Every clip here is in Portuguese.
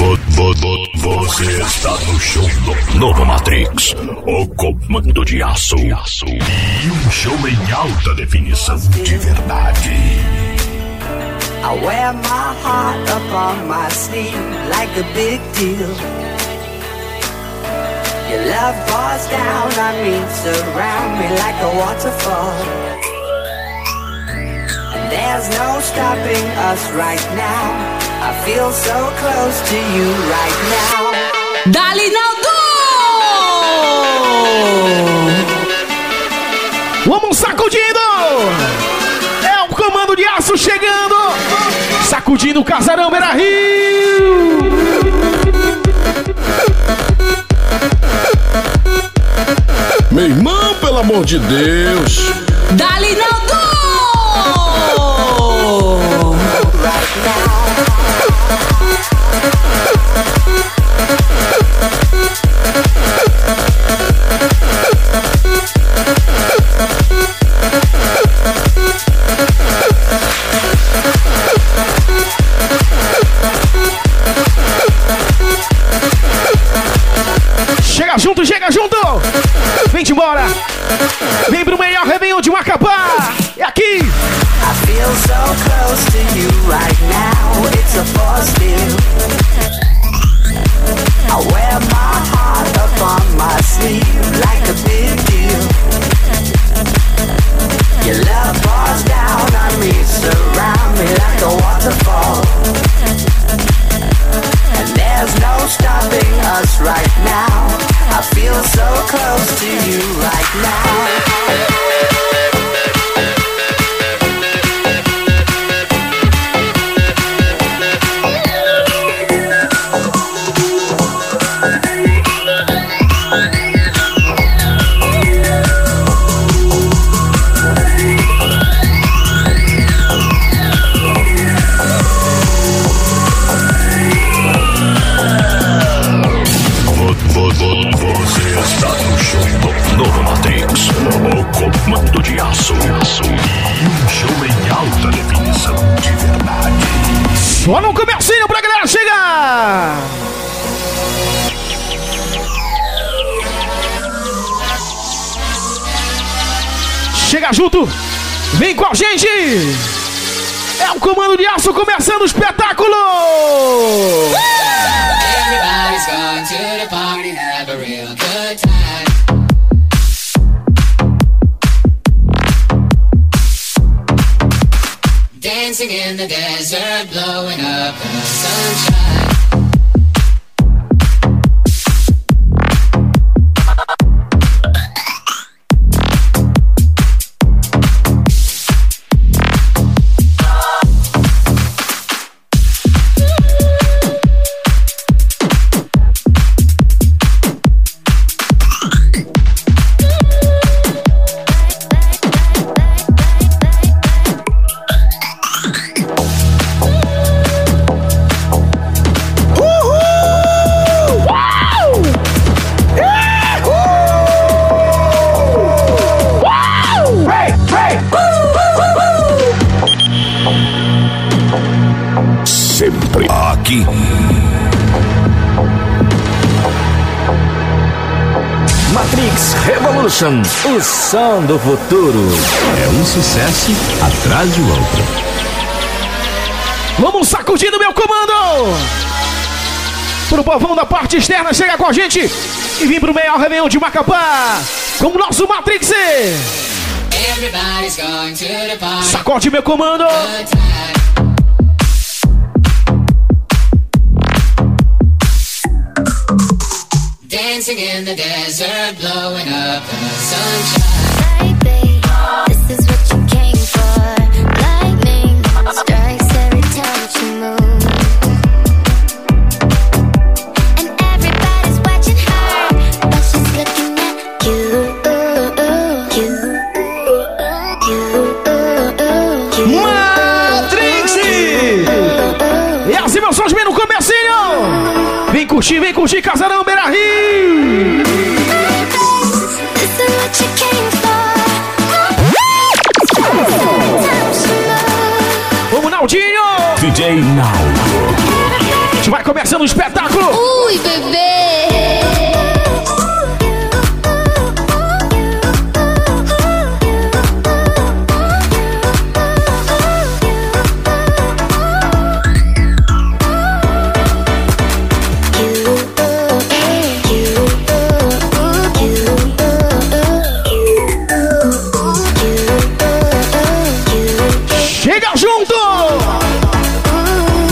Vo, vo, vo, você está no show do Novo Matrix, o comando de aço. E um show em alta definição de verdade. I wear my heart up on my sleeve like a big deal. Your love pours down on me, surround me like a waterfall. And there's no stopping us right now. I feel so close to you right now. Dali Naldo! Vamos sacudindo! É o comando de aço chegando! Sacudindo o casarão Beira Rio! Meu irmão, pelo amor de Deus! Dali Naldo! Aqui. Matrix Revolution, o som do futuro. É um sucesso atrás de outro. Vamos sacudindo meu comando! Pro povão da parte externa chegar com a gente e vir pro melhor Réveillon de Macapá com o nosso Matrix! Sacode meu comando! Dancing in the desert, blowing up in the sunshine. Baby, this is what you came for. Lightning strikes every time that you move. And everybody's watching her, but she's looking at you. You, you, you. Matrix! E meus sons, vem no comercinho! Vem curtir, vem curtir, Casarão Beira Rio! This is what you came for. Time she moves. Vamos, Naldinho! DJ Naldo. gente vai começando o espetáculo. Ui, bebê.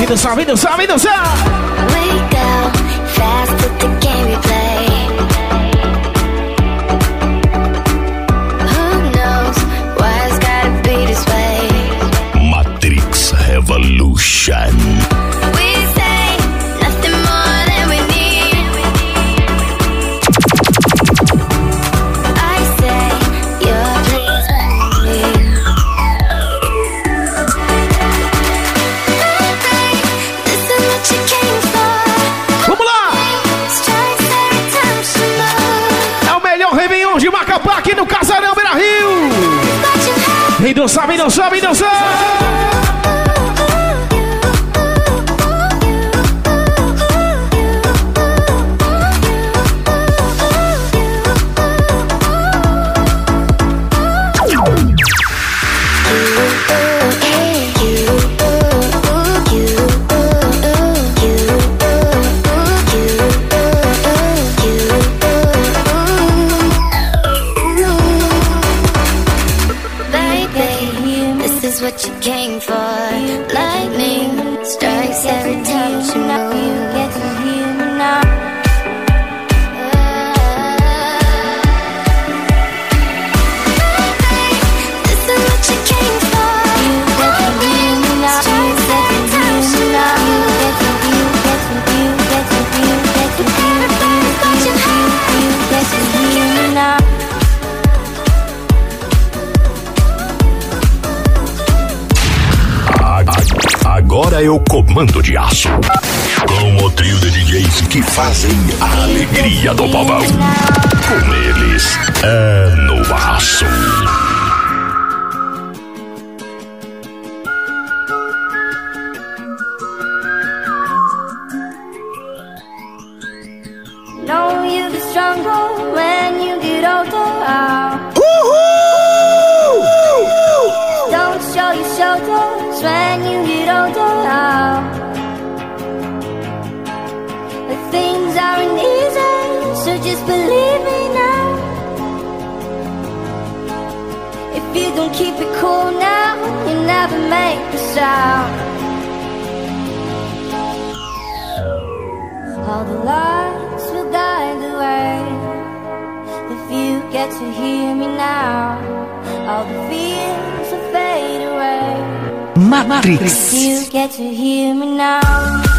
Dançar, vem dançar, vem dançar! High. Vem dançar, Agora o comando de aço. Com o trio de DJs que fazem a alegria do povão. Com eles, é no aço. Keep it cool now, you never make a sound. All the lights will guide the way. If you get to hear me now, all the fears will fade away. If you get to hear me now.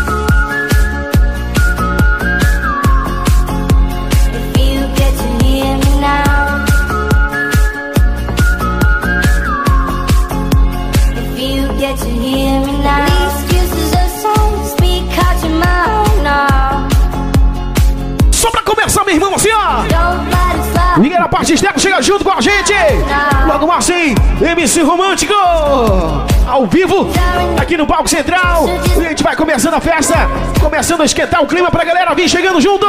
Parte externa chega junto com a gente! Logo mais assim, MC Romântico! Ao vivo, aqui no palco central! E a gente vai começando a festa, começando a esquentar o clima pra galera vir chegando junto!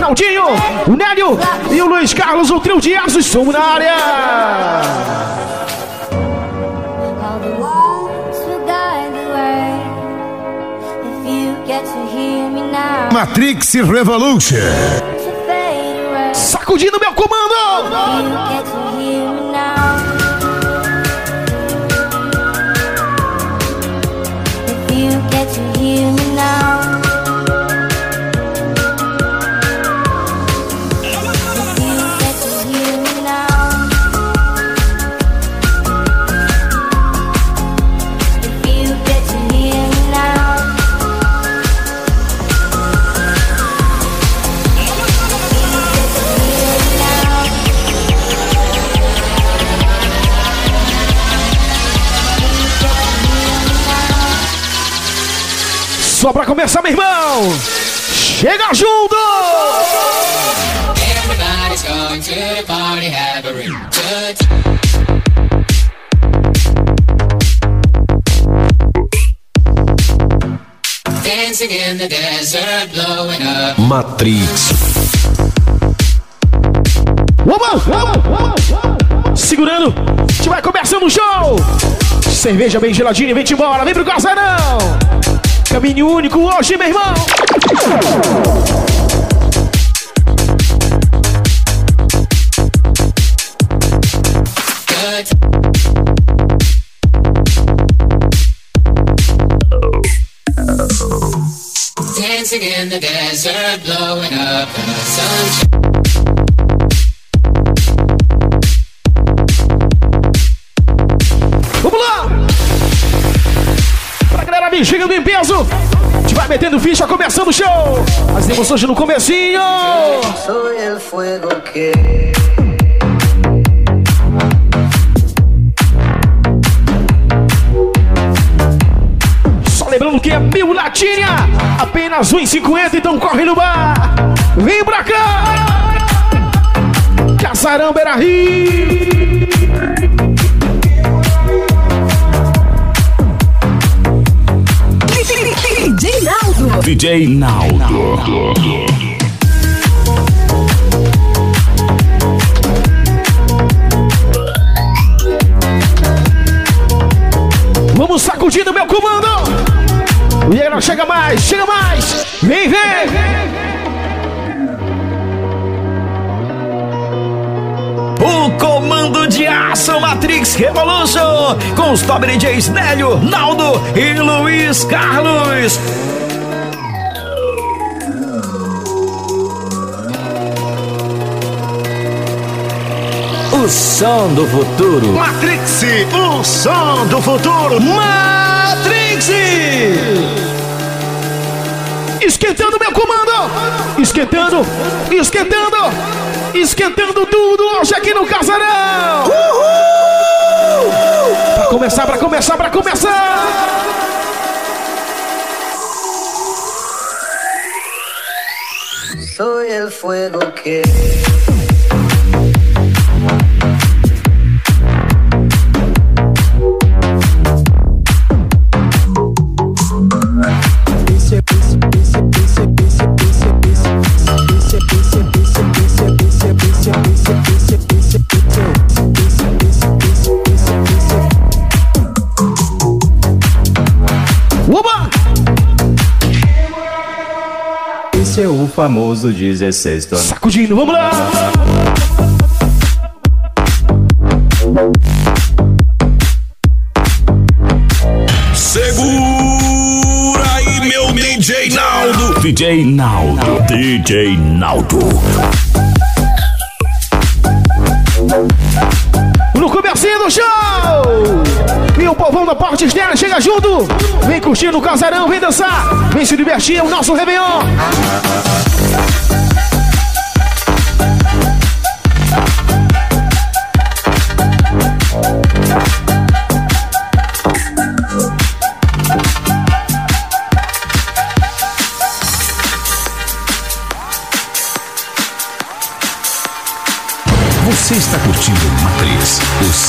Naldinho, o Nélio e o Luiz Carlos, o trio de aços, somos na área! Matrix Revolution. Sacudindo meu comando! Só pra começar, meu irmão! Chega junto! Everybody's going to the party, have a real good time. Dancing in the desert, blowing up. Matrix. Vamos! Segurando. A gente vai começando o show. Cerveja bem geladinha, vem embora, vem pro casarão. Caminho único hoje, meu irmão. Dancing in the desert, blowing up in the sunshine. Bem chegando em peso, gente vai metendo ficha, começando o show. As emoções no comecinho. Soy el fuego que Só lembrando que é mil latinha, apenas 1,50, então corre no bar. Vem pra cá! Casarão Beira Rio. DJ Naldo. Vamos sacudindo meu comando. E aí, não chega mais, chega mais. Vem, vem. O comando de ação Matrix Revolution com os top DJs Nélio, Naldo e Luiz Carlos. O som do futuro. Matrix, o som do futuro. Matrix! Esquentando meu comando! Esquentando, esquentando, esquentando tudo hoje aqui no Casarão! Uhul! Pra começar, pra começar, pra começar! soy el fuego que famoso 16 toneladas. Sacudindo, vamos lá! Segura aí, meu DJ Naldo. DJ Naldo. DJ Naldo. Povão da parte externa chega junto! Vem curtindo o casarão, vem dançar! Vem se divertir, é o nosso Réveillon!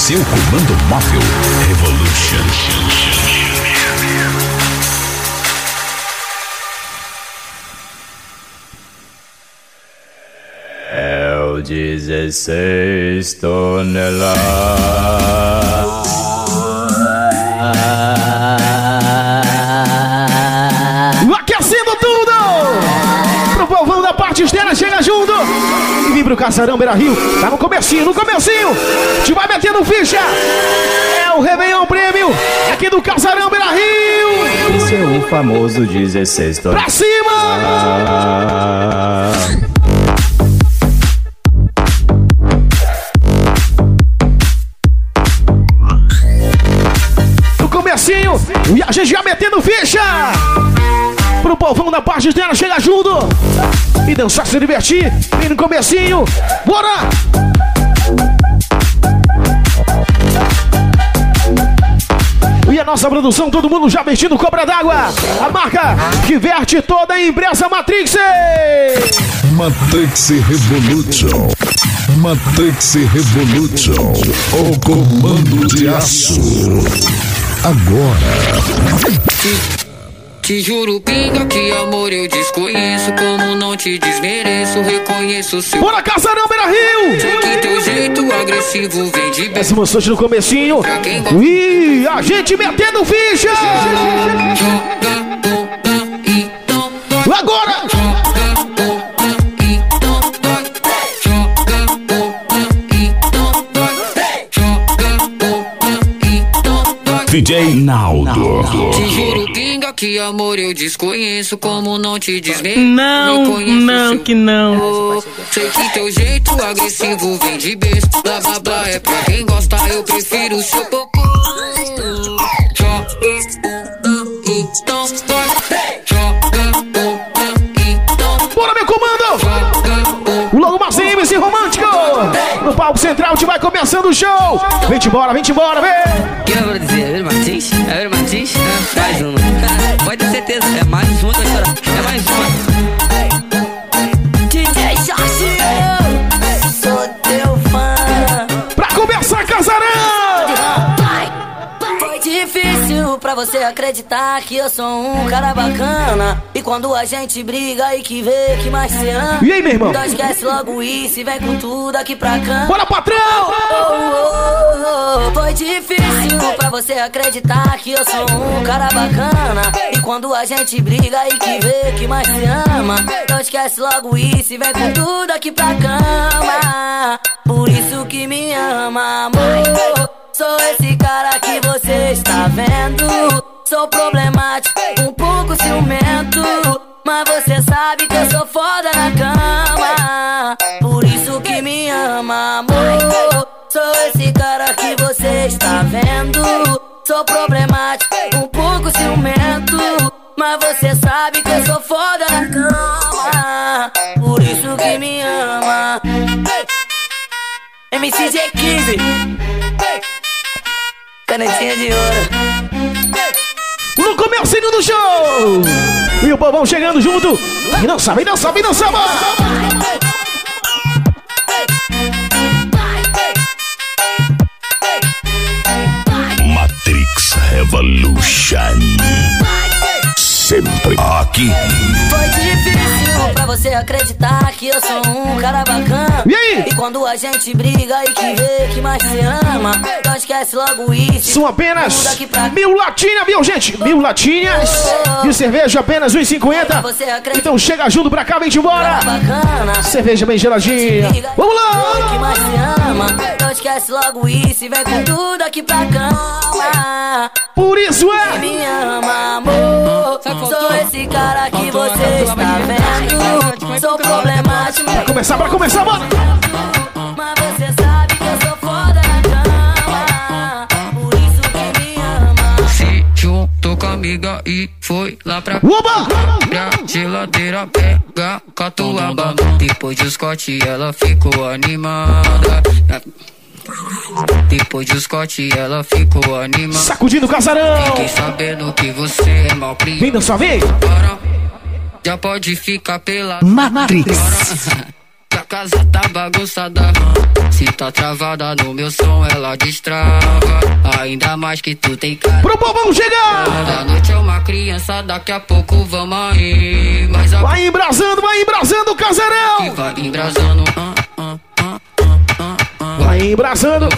Seu comando móvel Revolution. É o 16 toneladas. Aquecendo tudo! Pro povão da parte externa, chega junto! E pro Casarão Beira Rio, tá no comecinho, no comecinho! Te vai metendo ficha! É o Réveillon Prêmio, aqui do Casarão Beira Rio! Esse é o famoso 16 Pra cima! No comecinho, e a gente já metendo ficha! Pro povão da parte dela, chega junto! E dançar, se divertir, vem no comecinho! Bora! E a nossa produção, todo mundo já vestindo cobra d'água! A marca que verte toda a empresa Matrix! Matrix Revolution. Matrix Revolution. O comando de aço. Agora. Te juro, pinga, que amor eu desconheço. Como não te desmereço, reconheço seu. Bora, Casarão, Beira Rio! Que teu jeito agressivo vem de bem. As emoções no comecinho. Ih, a gente metendo ficha! E. Agora! E e e. DJ Naldo. Pinga, que amor eu desconheço. Como não te. Não, reconheço não, seu que não. Sei que teu jeito agressivo vem de besta. Blá blá blá é pra quem gosta, eu prefiro seu popô. Então palco central, gente vai começando o show! Vem embora, vem embora, vem! O que eu vou dizer? É Euro Martins? É Euro Martins? É, mais uma. Pode ter certeza, é mais uma. É mais uma. DJ Jorge, sou teu fã. Pra começar, Casarão! Você acreditar que eu sou um cara bacana. E quando a gente briga e que vê que mais se ama. E aí, meu irmão? Então esquece logo isso e vem com tudo aqui pra cá. Bora, patrão! Oh, oh, oh, Foi difícil pra você acreditar que eu sou um cara bacana. E quando a gente briga e que vê que mais se ama, não esquece logo isso e vem com tudo aqui pra cama. Por isso que me ama, amor. Sou esse cara que você está vendo. Sou problemático, um pouco ciumento. Mas você sabe que eu sou foda na cama. Por isso que me ama, amor. Sou esse cara que você está vendo. Sou problemático, um pouco ciumento. Mas você sabe que eu sou foda na cama. Por isso que me ama. MCG15 Canetinha de ouro No comecinho do show! E o povão chegando junto! E não sabe, não sabe, não sabe! Matrix Revolution. Sempre aqui. Foi difícil pra você acreditar que eu sou um cara bacana. E aí? E quando a gente briga e que vê que mais se ama, não esquece logo isso. São apenas mil latinhas, viu, gente? Mil latinhas de cerveja, apenas 1,50. Você acredita Então chega junto pra cá, vem de embora! bacana. Cerveja bem geladinha. Vamos Que lá! mais se ama, não esquece logo isso e vem com tudo aqui pra cama. Por isso é! Me ama, amor. Sou esse cara que você está vendo. Pra começar, pra começar, mano! Mas você sabe que eu sou foda na cama. Por isso que me ama. Se juntou com a amiga e foi lá pra Oba! pra geladeira pega catuaba. Depois do Scott ela ficou animada. Depois do Scott ela ficou animada. Sacudindo o casarão! Fiquei sabendo que você é mal Vem dançar, vem! Para, já pode ficar pela Matrix. Que a casa tá bagunçada. Se tá travada no meu som, ela destrava. Ainda mais que tu tem cara. Pro povão chegar! Da noite é uma criança, daqui a pouco vamos aí. Mas a Vai embrasando, vai embrasando o que casarão! vai embrasando. ah, ah, ah, ah, ah, Vai embrasando!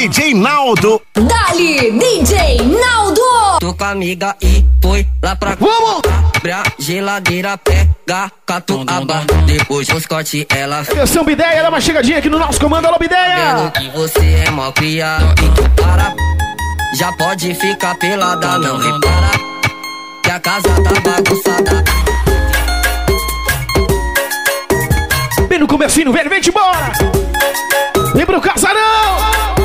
DJ Naldo. Dali, DJ Naldo! Tô com a amiga e foi lá pra Vamos! abre a geladeira, pega catuaba. Depois do Scott ela Atenção, Bideia, dá uma chegadinha aqui no nosso comando, alô, vendo Bideia! que você é mal criado. Então para, já pode ficar pelada, não repara. Que a casa tá bagunçada. Bem no comecinho, velho, vem de embora! Vem pro casarão!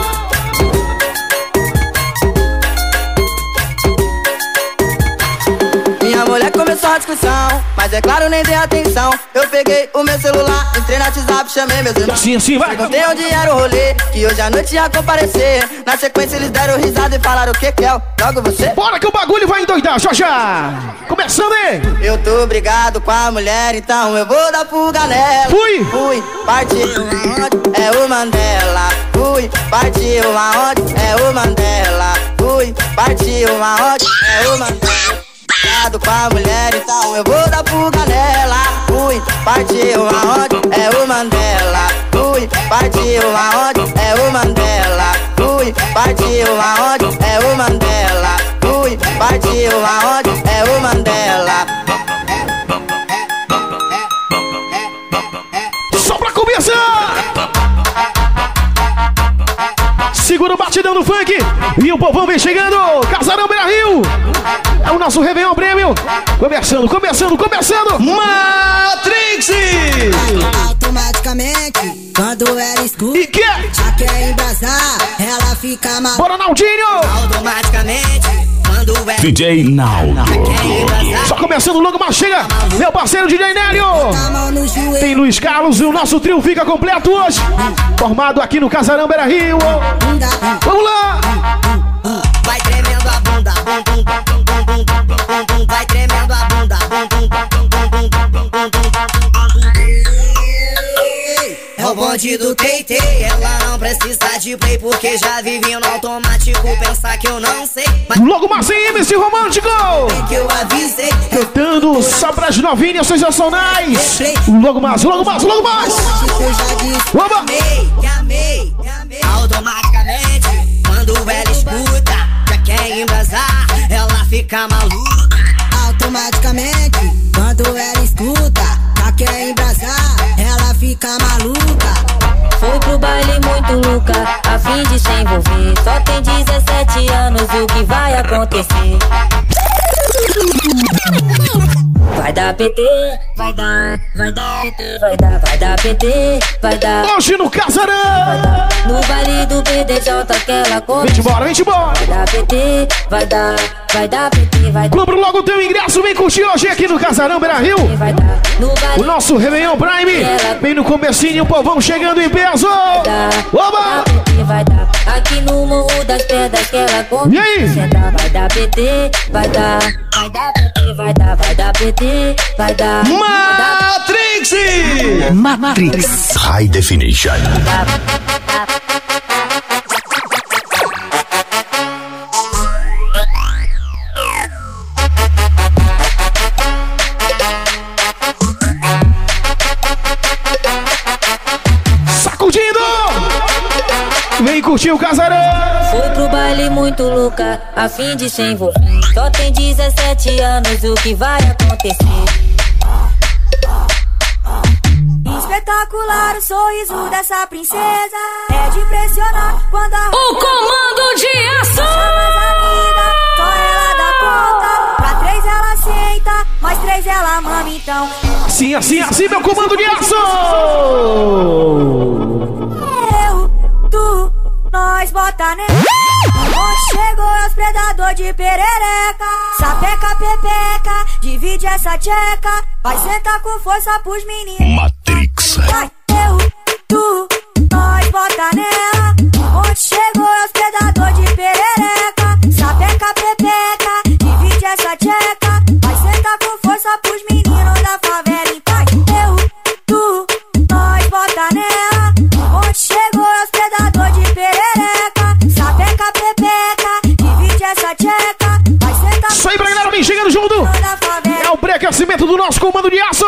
Começou a discussão, mas é claro, nem dei atenção. Eu peguei o meu celular, entrei no WhatsApp, chamei meus irmãos. Assim, assim, vai. Perguntei onde era o rolê, que hoje à noite ia comparecer. Na sequência, eles deram risada e falaram o que que é, logo você. Bora que o bagulho vai endoidar, já já. Começando, hein? Eu tô brigado com a mulher, então eu vou dar fuga nela. Fui. Fui, partiu aonde? É o Mandela. Fui, partiu aonde? É o Mandela. Fui, partiu aonde? É o Mandela. Com a mulher, então eu vou dar fuga nela. Fui, partiu aonde? É o Mandela. Fui, partiu aonde? É o Mandela. Fui, partiu aonde? É o Mandela. Fui, partiu aonde? É o Mandela. Segura o batidão do funk e o povão vem chegando. Casarão Beira Rio. É o nosso Réveillon Prêmio. Começando, começando, começando. Matrix! Automaticamente, quando ela escuta, E que? já quer embrasar, ela fica mal. Bora, Naldinho! Automaticamente, ela DJ Naldo. Só começando logo, mas chega. Meu parceiro DJ Nélio. joelho, Tem Luiz Carlos e o nosso trio fica completo hoje. Formado aqui no Casarão Beira Rio. Vamos lá! vai tremendo a bunda, bum, bum, bonde do TT, ela não precisa de play porque já vive no automático. Pensar que eu não sei, mas Logo mais em MC Romântico. que eu avisei. Cantando só pras novinhas sensacionais. Logo mais, logo mais, logo mais. Eu já disse Vamos! amei, que amei, que amei. Automaticamente, quando ela escuta, já quer embrasar, ela fica maluca. Automaticamente, quando ela escuta, já quer embrasar, ela fica maluca. Foi pro baile muito louca, a fim de se envolver. Só tem 17 anos, o que vai acontecer? Vai dar PT, vai dar, vai dar PT, vai dar, vai dar PT, vai dar. Hoje no Casarão. No baile do BDJ aquela cor. Vem embora, vem embora. Vai dar PT, vai dar, vai dar PT, vai dar. Compra logo o teu ingresso, vem curtir hoje aqui no Casarão Beira Rio. O nosso Réveillon Prime. Vem no comecinho, o povão chegando em peso. Oba! PT vai dar. Aqui no Morro das Pedras que ela come. E aí? Vai dar PT, vai dar. Vai dar PT, vai dar, vai dar PT, vai dar. Matrix! Matrix. High Definition. Sacudindo! Vem curtir o Casarão! Foi pro baile muito louca, a fim de se envolver. Só tem 17 anos, o que vai acontecer? Espetacular o sorriso dessa princesa. É de impressionar quando a O comando de ação! só ela dá conta. Pra três ela senta, mais três ela mama então. Assim, assim, assim, meu comando de aço! Nós bota. Onde chegou os predador de perereca. Sapeca, pepeca, divide essa tcheca. Vai sentar com força pros meninos. Matrix. Vai, eu, tu, nós bota nela. Onde chegou os favela. O pré-aquecimento do nosso comando de aço!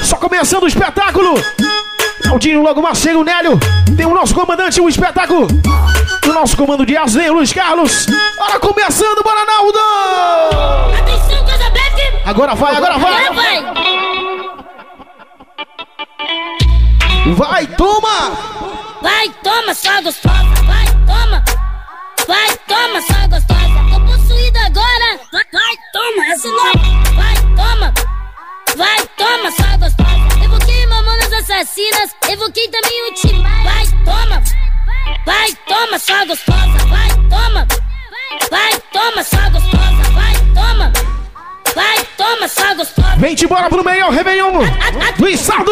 Só começando o espetáculo! Claudinho, logo mais chega o Nélio. Tem o nosso comandante, o espetáculo. O nosso comando de aço, vem o Luiz Carlos. Bora começando, bora Naldo! Atenção, Casabete! Agora vai, agora vai! Agora vai! Vai, toma! Vai, toma, só gostosa! Vai, toma! Vai, toma, só gostosa! Toma, esse nome! Vai, toma! Vai, toma, só gostosa! Evoquei mamonas assassinas, evoquei também o time! Vai, toma! Vai, toma, só gostosa! Vai, toma! Vai, toma, só gostosa! Vai, toma! Vai, toma, toma, só gostosa. Vem-te embora pro meio, Réveillon do Estado.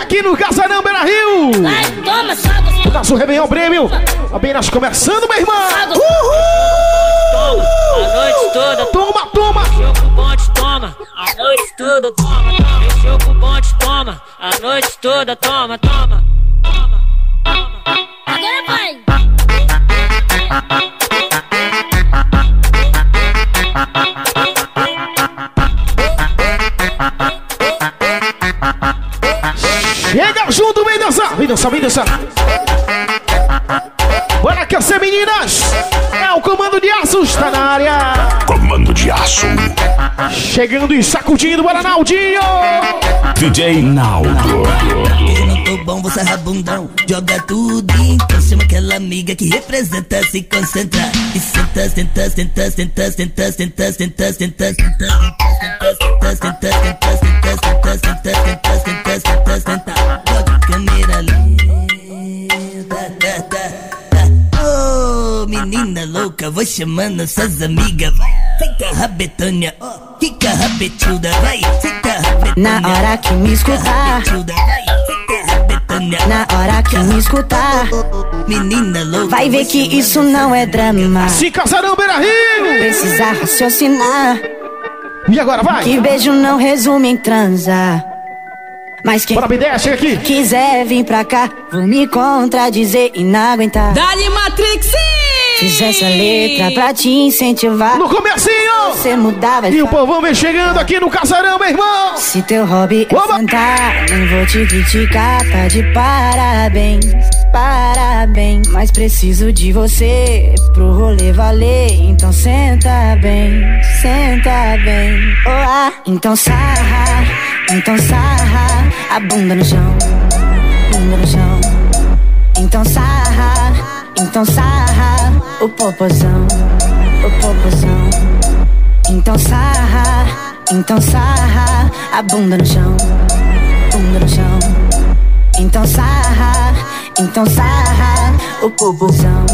Aqui no Casarão Beira Rio. Vai, toma, só gostosa. O nosso Réveillon Prêmio. Apenas começando, meu irmão. Uhul! A noite toda. Toma, toma. Mexeu com o bonde, toma. A noite toda, toma. Mexeu com o bonde, toma. A noite toda, toma, toma. Agora vai. Junto, vem dançar. Vem dançar, vem dançar. Bora aquecer, meninas. É o comando de aço, está na área. Comando de aço. Chegando e sacudindo, bora, Naldinho. DJ Naldo. Eu não tô bom, você é rabundão. Joga tudo então chama aquela amiga que representa, se concentra. E senta, senta, senta, senta, senta, senta, senta, senta, senta, senta, senta, senta, senta, senta, senta, senta, senta, senta, senta. Bota a câmera lenta, tá, tá, tá. Ô, menina louca, vou chamando suas amigas. Vai, senta rabetônia, ó, fica rabetuda, vai, rabetônia. Na hora que me escutar, vai, rabetônia. na hora que me escutar, Menina louca, vai ver que isso não é drama. Se Casarão Beira Rio. Precisa raciocinar, E agora vai. que beijo não resume em transar. Mas quem Bora, Bidé, chega aqui. quiser vir pra cá, vou me contradizer e não aguentar. Dali Matrix! Fiz essa letra pra te incentivar. No comecinho. Você mudar, vai E o povão vem chegando aqui no Casarão, meu irmão. Se teu hobby é Oba! cantar, não vou te criticar, tá de parabéns, parabéns. Mas preciso de você pro rolê valer, então senta bem, senta bem. Ah, então sarra, então sarra, a bunda no chão, bunda no chão. Então sarra, então sarra, o popozão, o popozão. Então sarra, então sarra, a bunda no chão, bunda no chão. Então sarra, então sarra, o popozão.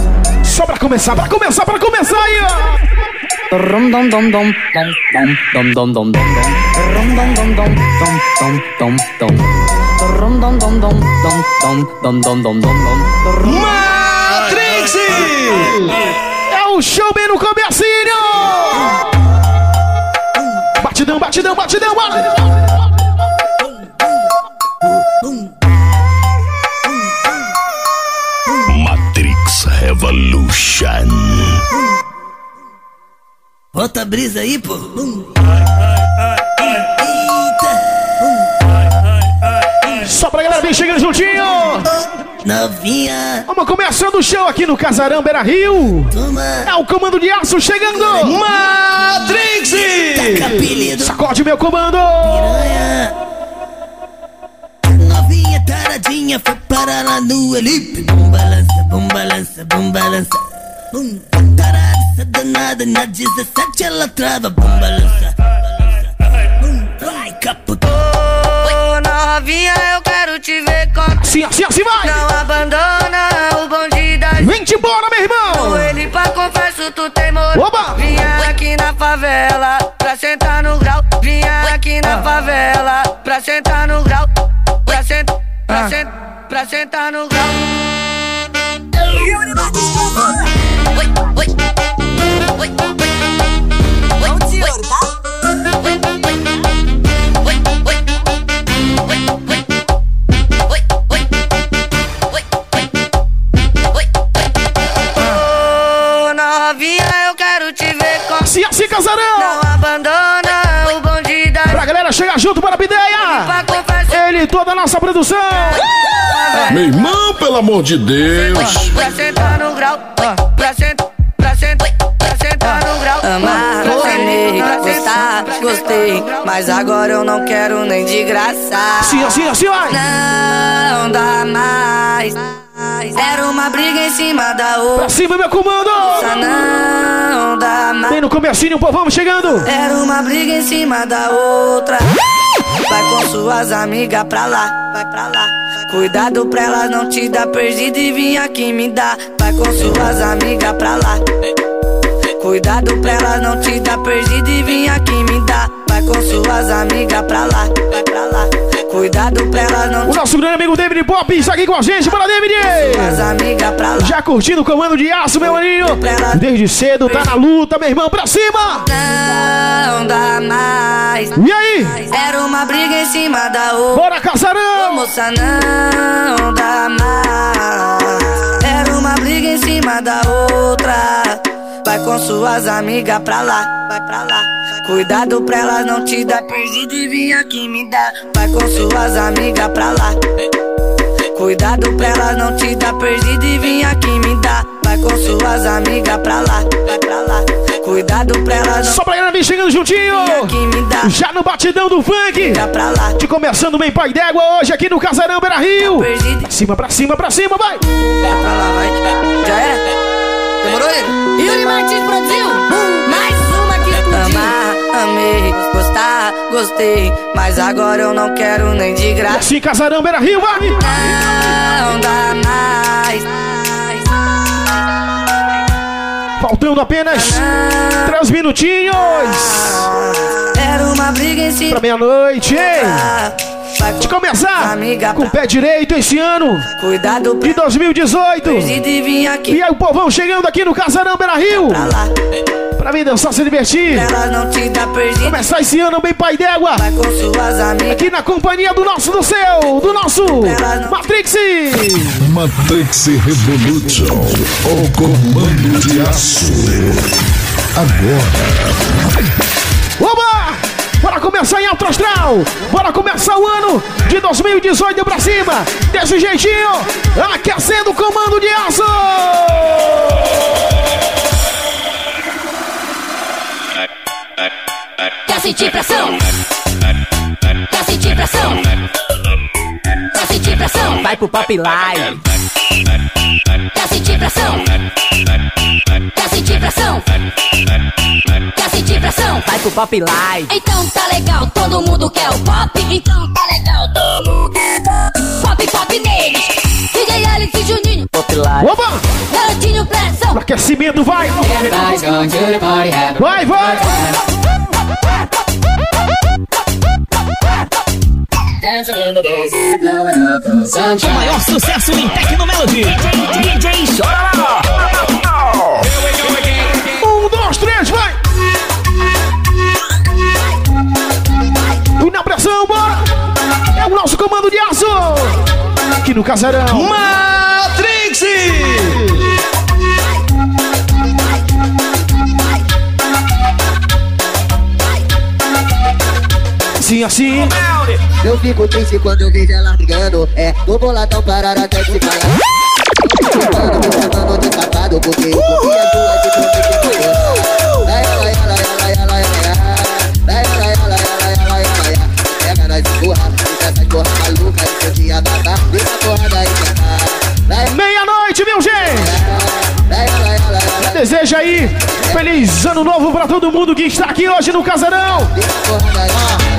Só pra começar, pra começar, pra começar aí, ó. Rum dom dom dom dom dom dom dom dom dom Rum dom dom dom dom dom dom dom Rum dom dom dom dom dom dom dom dom dom Matrix! É o show bem no comecinho! Batidão, batidão, batidão, bora! Matrix Revolution. Bota a brisa aí, pô. Só pra galera bem chegando juntinho! Novinha, Vamos começando o show aqui no Casarão Beira Rio! toma. É o comando de aço chegando! Matrix! Taca. Sacode meu comando! Piranha. Novinha taradinha foi para lá no Elipe. Bum balança, bum balança, bum balança. Bum. Tarada, danada na 17 ela trava. Bum balança, novinha, eu quero te ver com Assim, assim, assim vai! Não abandona o bonde da Vem-te embora, meu irmão! ele pra confesso tu tem moral Oba! Vinha aqui na favela pra sentar no grau Vinha aqui na favela pra sentar no grau Pra sentar, pra sentar, pra sentar no grau Oi, oi, oi, oi, Oi, senhor, tá? Oi, oi, oi, oi, novinha, eu quero te ver com Assim, assim, Casarão! Não abandona o bonde da Pra galera chegar junto, bora, Bideia! Pra confessar Ele e toda a nossa produção! Meu irmão, pelo amor de Deus. Pra sentar no grau Pra sentar, pra sentar, pra sentar no grau Amar, amei, gostar, sentar, gostei. Mas agora eu não quero nem de graça. Assim, assim, assim, vai! Não dá mais. Era uma briga em cima da Pra outra. cima, meu comando! Não dá Vem mais. no comecinho, o povão chegando! Era uma briga em cima da outra. Vai com suas amigas pra lá, vai pra lá. Cuidado pra elas não te dar perdido e vir aqui me dar. Vai com suas amigas pra lá. Cuidado pra elas não te dar perdido e vir aqui me dar. Vai com suas amigas pra lá, vai pra lá. Cuidado pra elas não O nosso grande amigo David Pop está aqui com a gente. Bora, David! Suas amigas pra lá. Já curtindo o comando de aço, meu maninho? Desde cedo tá na luta, meu irmão, pra cima! Não dá mais. E aí? Era uma briga em cima da outra. Bora, Casarão! Ô, moça, não dá mais. Era uma briga em cima da outra. Vai com suas amigas pra lá, vai pra lá. Cuidado pra elas não te dar perdido e vir aqui me dar. Vai com suas amigas pra lá. Cuidado pra elas não te dar perdido e vir aqui me dar. Vai com suas amigas pra lá, vai pra lá. Cuidado pra elas não Só pra galera vir chegando juntinho! Já no batidão do funk! pra lá. Te começando bem pai d'égua hoje aqui no Casarão Beira Rio! Pra cima, pra cima, pra cima, vai! Vai pra lá, vai. Já era? Demorou ele? Yuri Martins produziu mais uma que explodiu. Amar, amei, gostar, gostei. Mas agora eu não quero nem de graça. Assim, Casarão Beira Rio, vai! Não dá mais. Faltando apenas três minutinhos! Era uma briga em cima. Pra meia-noite, hein? De começar amiga com o pé direito esse ano Cuidado de 2018! perdido e E aí o povão chegando aqui no Casarão Beira Rio! pra lá. Pra vir dançar, se divertir! Elas não te dá perdido. Começar esse ano bem pai d'égua! Vai com suas amigas. Aqui na companhia do nosso, do seu, do nosso Matrix! Matrix Revolution. O comando de aço. Agora. Oba! Bora começar em alto astral! Bora começar o ano de 2018 pra cima! Desse jeitinho, aquecendo o comando de aço! Quer sentir pressão? Quer sentir pressão? Sentir pressão? Vai pro Pop Live. Quer sentir pressão? Quer sentir pressão? Quer sentir pressão? Vai pro Pop Live. Então tá legal, todo mundo quer o pop. Então tá legal, todo mundo quer pop. Pop, pop neles. DJ Alex e Juninho. Pop Live. Oba! Garotinho pressão. Aquecimento vai! Everybody's going to the party, have a Vai, vai! O maior sucesso em Tecno Melody. DJ, DJ Chororó. Um, dois, três, vai! E na pressão, bora! É o nosso comando de aço! Aqui no Casarão! Matrix! Assim, assim! Eu fico triste quando eu vejo ela brigando. É, tô boladão parar até se falar. Mano, me chamando de safado porque eu comi as duas e prometi que ela. Pega nós e empurra, fica essa porra maluca, isso aqui é babá. Fica a porra daí, Vai, Meia-noite, meu gente! Deseja aí feliz ano novo pra todo mundo que está aqui hoje no Casarão!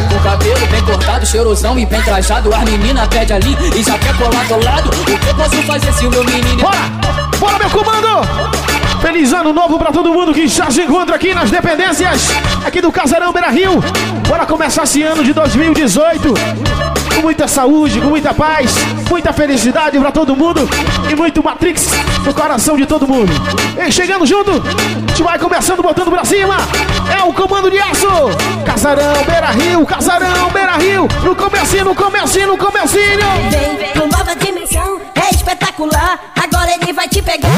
Com cabelo bem cortado, cheirosão e bem trajado. As meninas pede ali e já quer colar do lado. O que eu posso fazer se o meu menino. Bora! Bora, meu comando! Feliz ano novo pra todo mundo que já se encontra aqui nas dependências aqui do Casarão Beira Rio. Bora começar esse ano de 2018 com muita saúde, com muita paz, muita felicidade pra todo mundo e muito Matrix no coração de todo mundo. E chegando junto, a gente vai começando botando pra cima. É o comando de aço. Casarão Beira Rio, Casarão Beira Rio. No comecinho, no comecinho, no comecinho. Vem pro nova dimensão, é espetacular. Agora ele vai te pegar.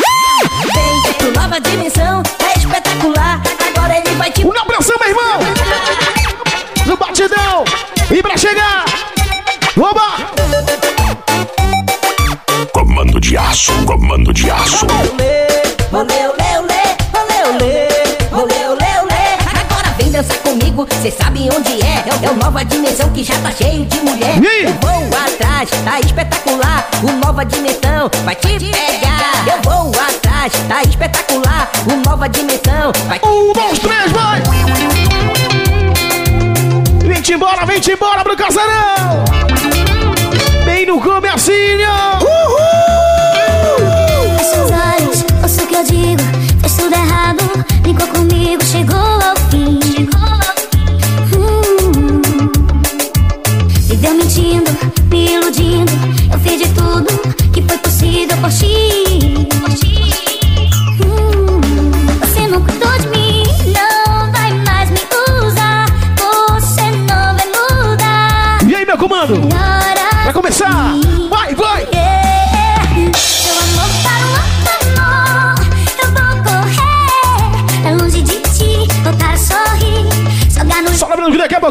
Vem pro nova dimensão, é espetacular. Agora ele vai te Na pressão, meu irmão! No batidão! E pra chegar! De aço, comando de aço. Olê, olê, olê, olê, olê, olê, olê, olê. Agora vem dançar comigo, cê sabe onde é. É o- É nova dimensão que já tá cheio de mulher. Eu vou atrás, tá espetacular. O nova dimensão vai te pegar. Eu vou atrás, tá espetacular. O nova dimensão vai te Um, dois, três, vai! Vem-te embora, vem-te embora pro casarão! Bem no comecinho!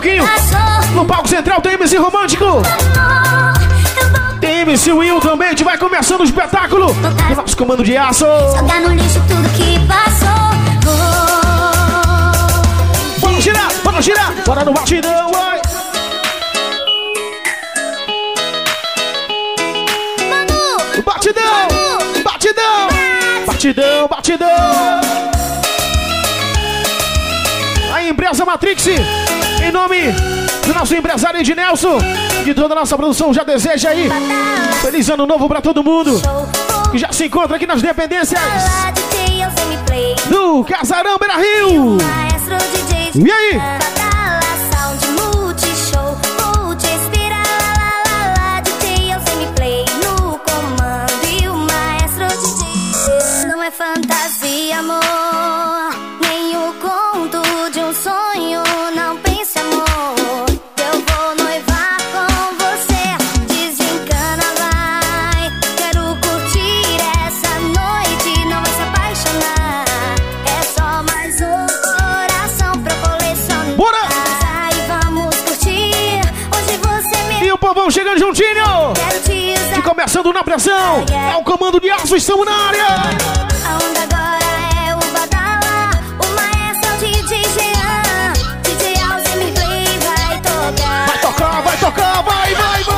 Pouquinho, no palco central tem MC Romântico. Tem MC Will também, a gente vai começando o espetáculo do nosso comando de aço. Jogar no lixo tudo que passou. Vamos girar, vamos girar, bora no batidão, vai. Batidão, batidão, batidão, batidão. Empresa Matrix, em nome do nosso empresário Ednelson, de toda a nossa produção, já deseja aí feliz ano novo pra todo mundo que já se encontra aqui nas dependências do Casarão Beira Rio. E aí? Na pressão, é o comando de aço, estamos na área. A onda agora é o Badala O maestro é o DJ Jean DJ Play vai tocar Vai tocar, vai tocar, vai, vai, vai.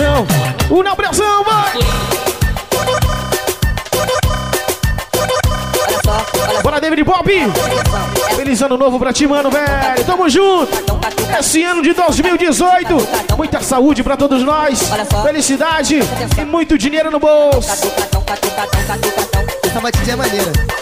Pressão, um na pressão, vai! Bora, David Bob! Feliz ano novo pra ti, mano, velho! Tamo junto! Esse ano de 2018, muita saúde pra todos nós, felicidade e muito dinheiro no bolso! Essa batidinha é maneira.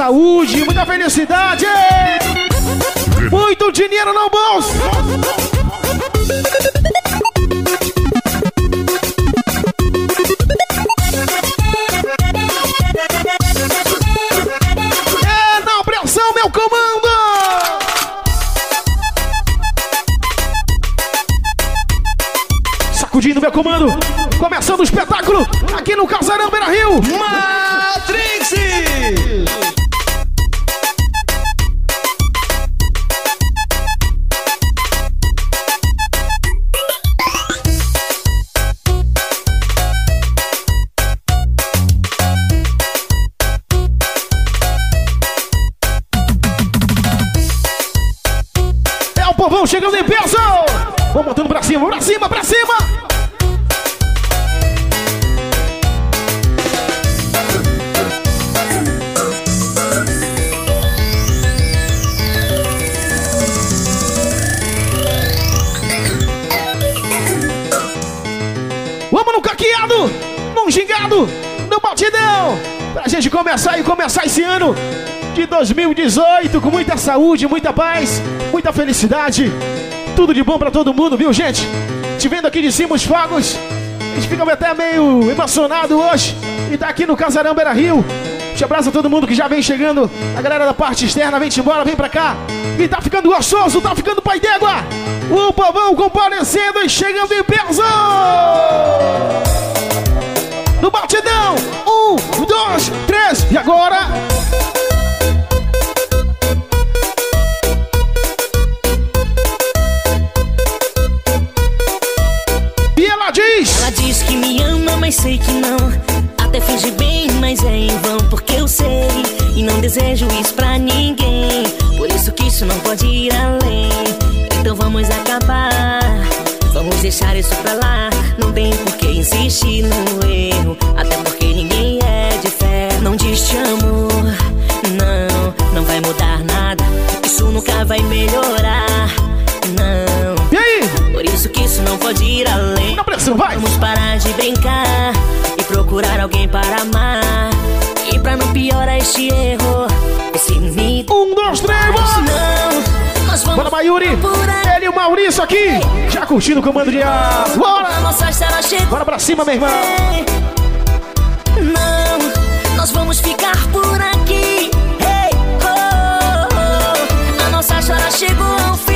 Saúde, muita felicidade! Muito dinheiro no bolso! Saúde, muita paz, muita felicidade. Tudo de bom pra todo mundo, viu, gente? Te vendo aqui de cima os fogos. Gente fica até meio emocionado hoje. E tá aqui no Casarão Beira Rio. Te abraço a todo mundo que já vem chegando. A galera da parte externa, vem embora, vem pra cá. E tá ficando gostoso, tá ficando pai d'égua. O povão comparecendo e chegando em peso. No batidão. Um, dois, três. E agora? Finge bem, mas é em vão, porque eu sei. E não desejo isso pra ninguém. Por isso que isso não pode ir além. Então vamos acabar Vamos deixar isso pra lá. Não tem por que insistir no erro. Até porque ninguém é de fé. Não diz te amo. Não, não vai mudar nada. Isso nunca vai melhorar. Não. E aí? Por isso que isso não pode ir além. Pressão, vai! Vamos parar de brincar para amar. E pra não piorar este erro, esse me Um, dois, três, bora! não. Nós vamos Bora, Mayuri! Ele e o Maurício aqui! Já curtindo o comando de ar! A Bora! Bora pra cima, meu irmão! Não, nós vamos ficar por aqui. Hey, oh, oh. A nossa história chegou ao fim.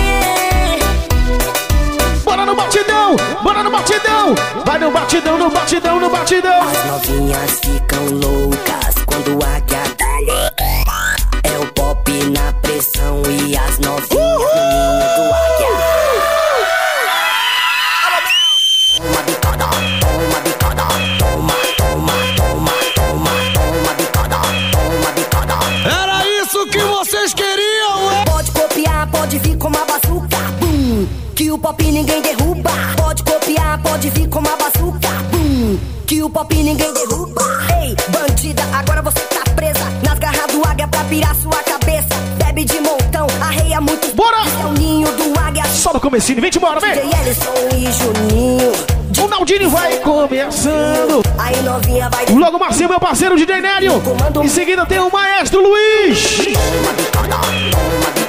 Bora no batidão! Bora batidão! Vai no batidão, no batidão, no batidão! As novinhas ficam loucas quando a gadalha comecinho, vem embora, vem! DJ Ellison e Juninho. O Naldini vai começando! Aí novinha vai Logo Marcinho, meu parceiro DJ Nélio! Em seguida tem o maestro Luiz! Toma toma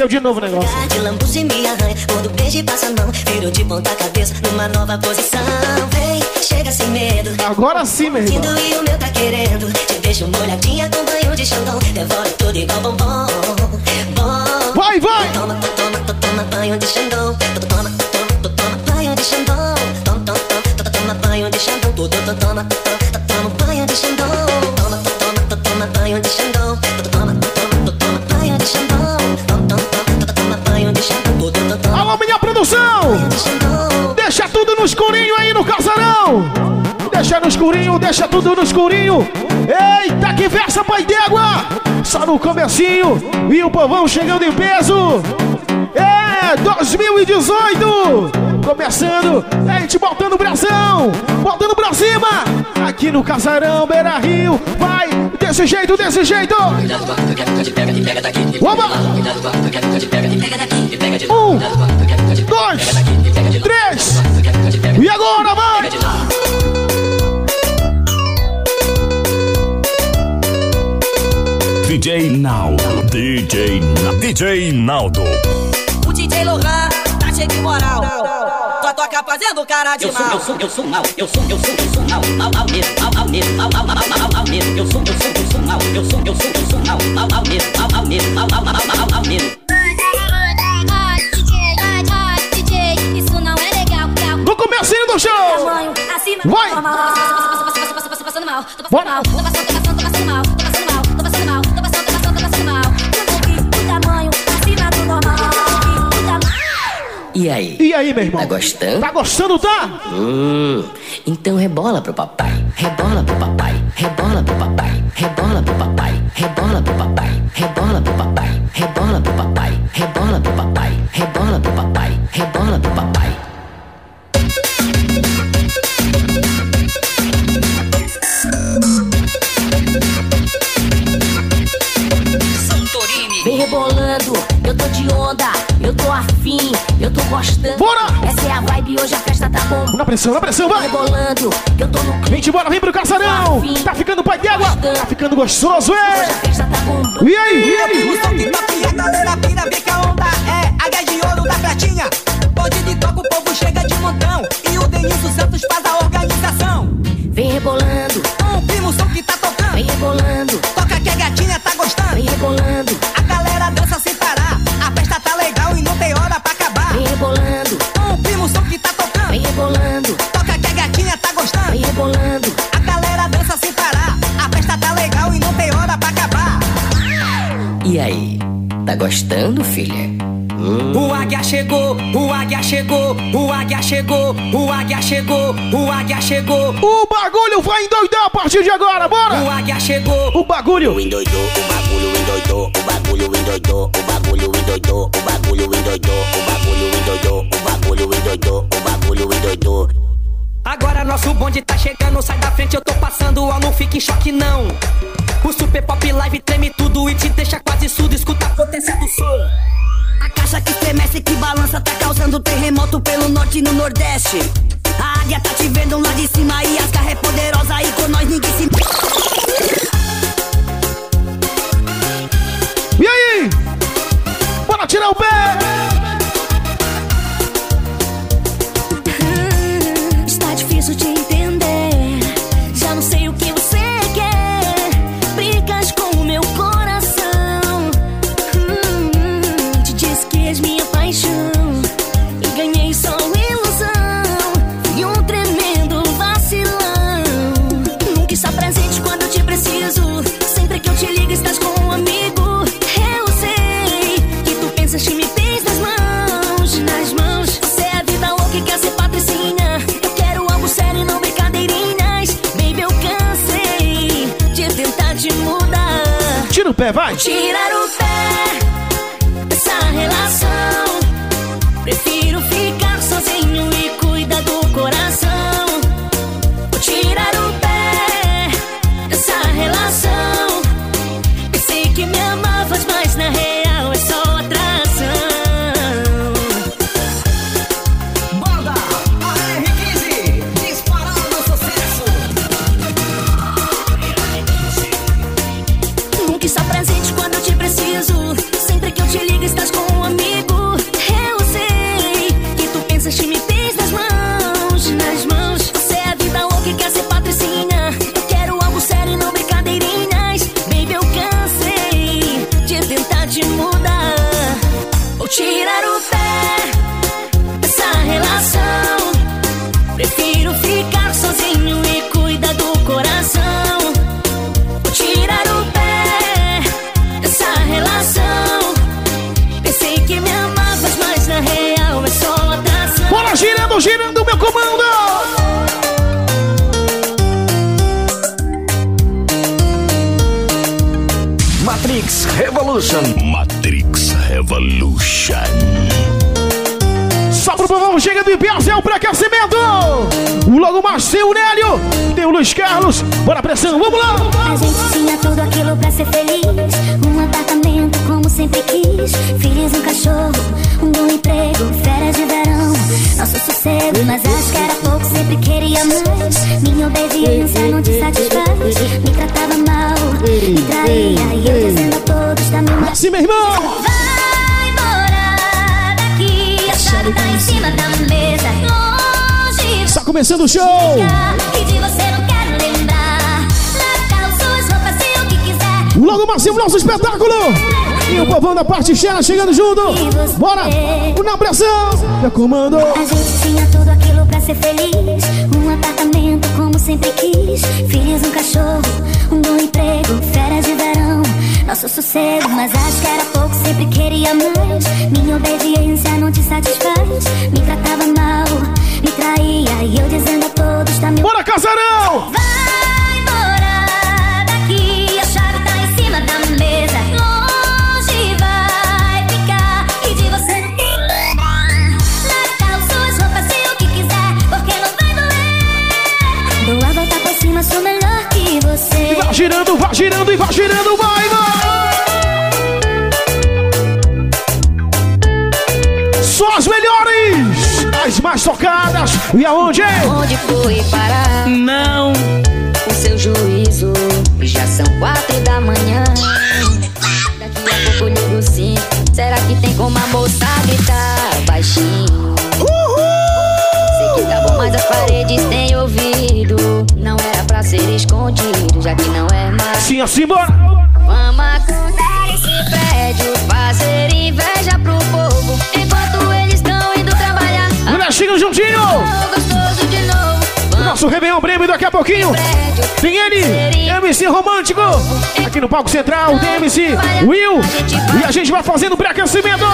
Esqueceu de novo o negócio. De lambuça e me arranha. Quando beijo e passa a mão Viro de ponta cabeça Numa nova posição. Vem, chega sem medo. Agora sim, meu irmão. E o meu tá querendo. Te deixo molhadinha com banho de xandão. Devoro tudo igual bombom. Bom. Vai, vai! Toma, to- toma, to- toma banho de xandão. To- Toma, Deixa no escurinho, deixa tudo no escurinho! Eita, que versa, pai d'égua! Só no comecinho e o povão chegando em peso! É 2018! Começando, a gente botando o brasão! Botando pra cima! Aqui no casarão, Beira Rio! Vai! Desse jeito, desse jeito! Vamos! Um, dois, três! E agora vai! DJ Naldo. DJ DJ Naldo. O DJ Lohan tá cheio de moral. Só toca fazendo cara de Eu sou, mal. eu sou, eu sou mal, eu sou, eu sou, eu sou mal, mal, mal mesmo, mal, mal mesmo, mal, mal, mal, mal, mal, mal mesmo. Eu sou, eu sou, eu sou mal, eu sou, eu sou, eu sou mal, mal, mal mesmo, mal, mal mesmo, mal, mal, mal, mal, mal, mal mesmo. DJ, isso não é legal, legal. No comecinho do show! Vai! mal, mal, tô passando, tô passando, tô passando mal, E aí? E aí, meu irmão? Tá gostando? Tá gostando, tá? Hum, então rebola pro papai, rebola pro papai, rebola pro papai, rebola pro papai, rebola pro papai, rebola pro papai, rebola pro papai, rebola pro papai, rebola pro papai, rebola pro papai. Vem rebolando, de onda, eu tô afim, eu tô gostando. Bora! Essa é a vibe, hoje a festa tá bom. Na pressão, na pressão, vai! Rebolando, eu tô no clima. Gente, bora, vem pro caçarão! Tá ficando pai de água, tá ficando gostoso, é! Hoje a festa tá bombando. E aí? E aí? E aí? E aí? galera pira, vem que a onda é águia de ouro da platinha. Pode de toca, o povo chega de montão. E o Denilson Santos faz a organização. Vem rebolando. Um primo som que tá tocando. Vem rebolando. Toca que a gatinha tá gostando. Vem rebolando. Tudo, filha. O águia chegou, o águia chegou, o águia chegou, o águia chegou, o águia chegou. O bagulho vai endoidar a partir de agora, bora! O águia chegou. O bagulho. Endoidou, o bagulho endoidou, o bagulho endoidou, o bagulho endoidou, o bagulho endoidou, o bagulho endoidou, o bagulho endoidou, o bagulho endoidou. Agora nosso bonde tá chegando, sai da frente, eu tô passando, ó, não fique em choque não. O Super Pop Live treme tudo e te deixa quase surdo, escuta a potência do som. A caixa que estremece, que balança, tá causando terremoto pelo norte e no nordeste. A águia tá te vendo lá de cima e as garras é poderosa e com nós ninguém se. E aí? Bora tirar o pé! Está difícil de vai! Tirar o O Nélio, tem o Luiz Carlos, bora pressão, vamos lá! A gente tinha tudo aquilo pra ser feliz. Um apartamento como sempre quis. Filhos, um cachorro, um bom emprego, férias de verão. Nosso sossego, mas acho que era pouco, sempre queria mais. Minha obediência não te satisfaz. Me tratava mal, me traía. E eu dizendo a todos da minha. Assim, meu irmão! Vai embora daqui, a chave tá em cima da mesa. Começando o show! logo macio, nosso espetáculo! E o povão da parte cheia chegando junto! Bora! Na pressão! Meu comando! A gente tinha tudo aquilo pra ser feliz. Um apartamento como sempre quis. Filhos, um cachorro, um bom emprego, férias de verão. Nosso sossego, mas acho que era pouco, sempre queria mais. Minha obediência não te satisfaz. Me tratava mal, me traía. E eu dizendo a todos tá me. Bora, casarão! Vai girando, vai girando e vai girando, vai, vai! Só as melhores! As mais tocadas! E aonde? Onde foi parar? Não. O seu juízo. Já são quatro da manhã. Daqui a pouco ligo sim. Será que tem como a moça gritar baixinho? Sei que tá bom, mas as paredes têm ouvido. Pra ser escondido, já que não é mais. Sim, assim, bora! Vamos acordar esse prédio, fazer inveja pro povo. Enquanto eles estão indo trabalhar. Mulher, chega juntinho! Gostoso de novo. Nosso Réveillon Prêmio daqui a pouquinho. Tem ele, MC Romântico. Aqui no palco central, tem MC Will. E a gente vai fazendo pré-aquecimento.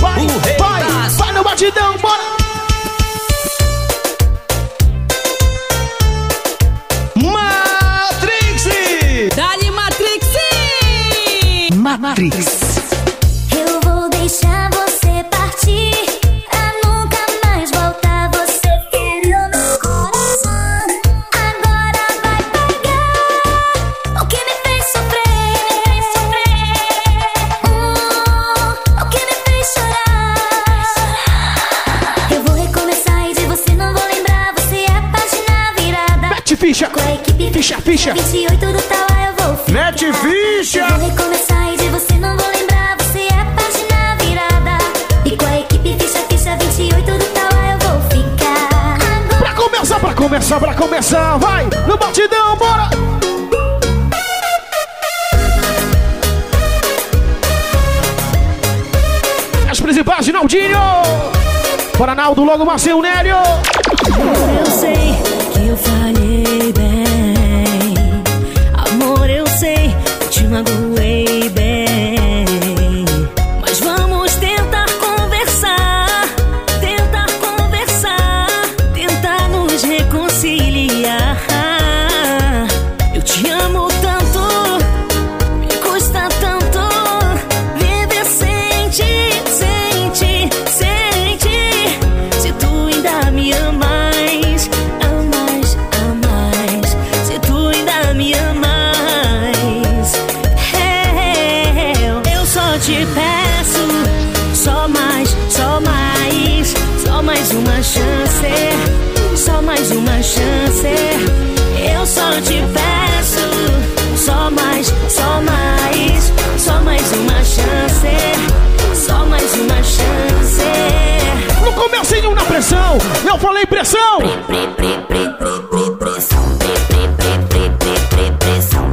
Vai, vai, vai no batidão, bora. Matrix. Começar, vai no batidão, bora! As principais Naldinho! Bora, Naldo, logo Marcelo Nélio! Pressão, eu falei pressão!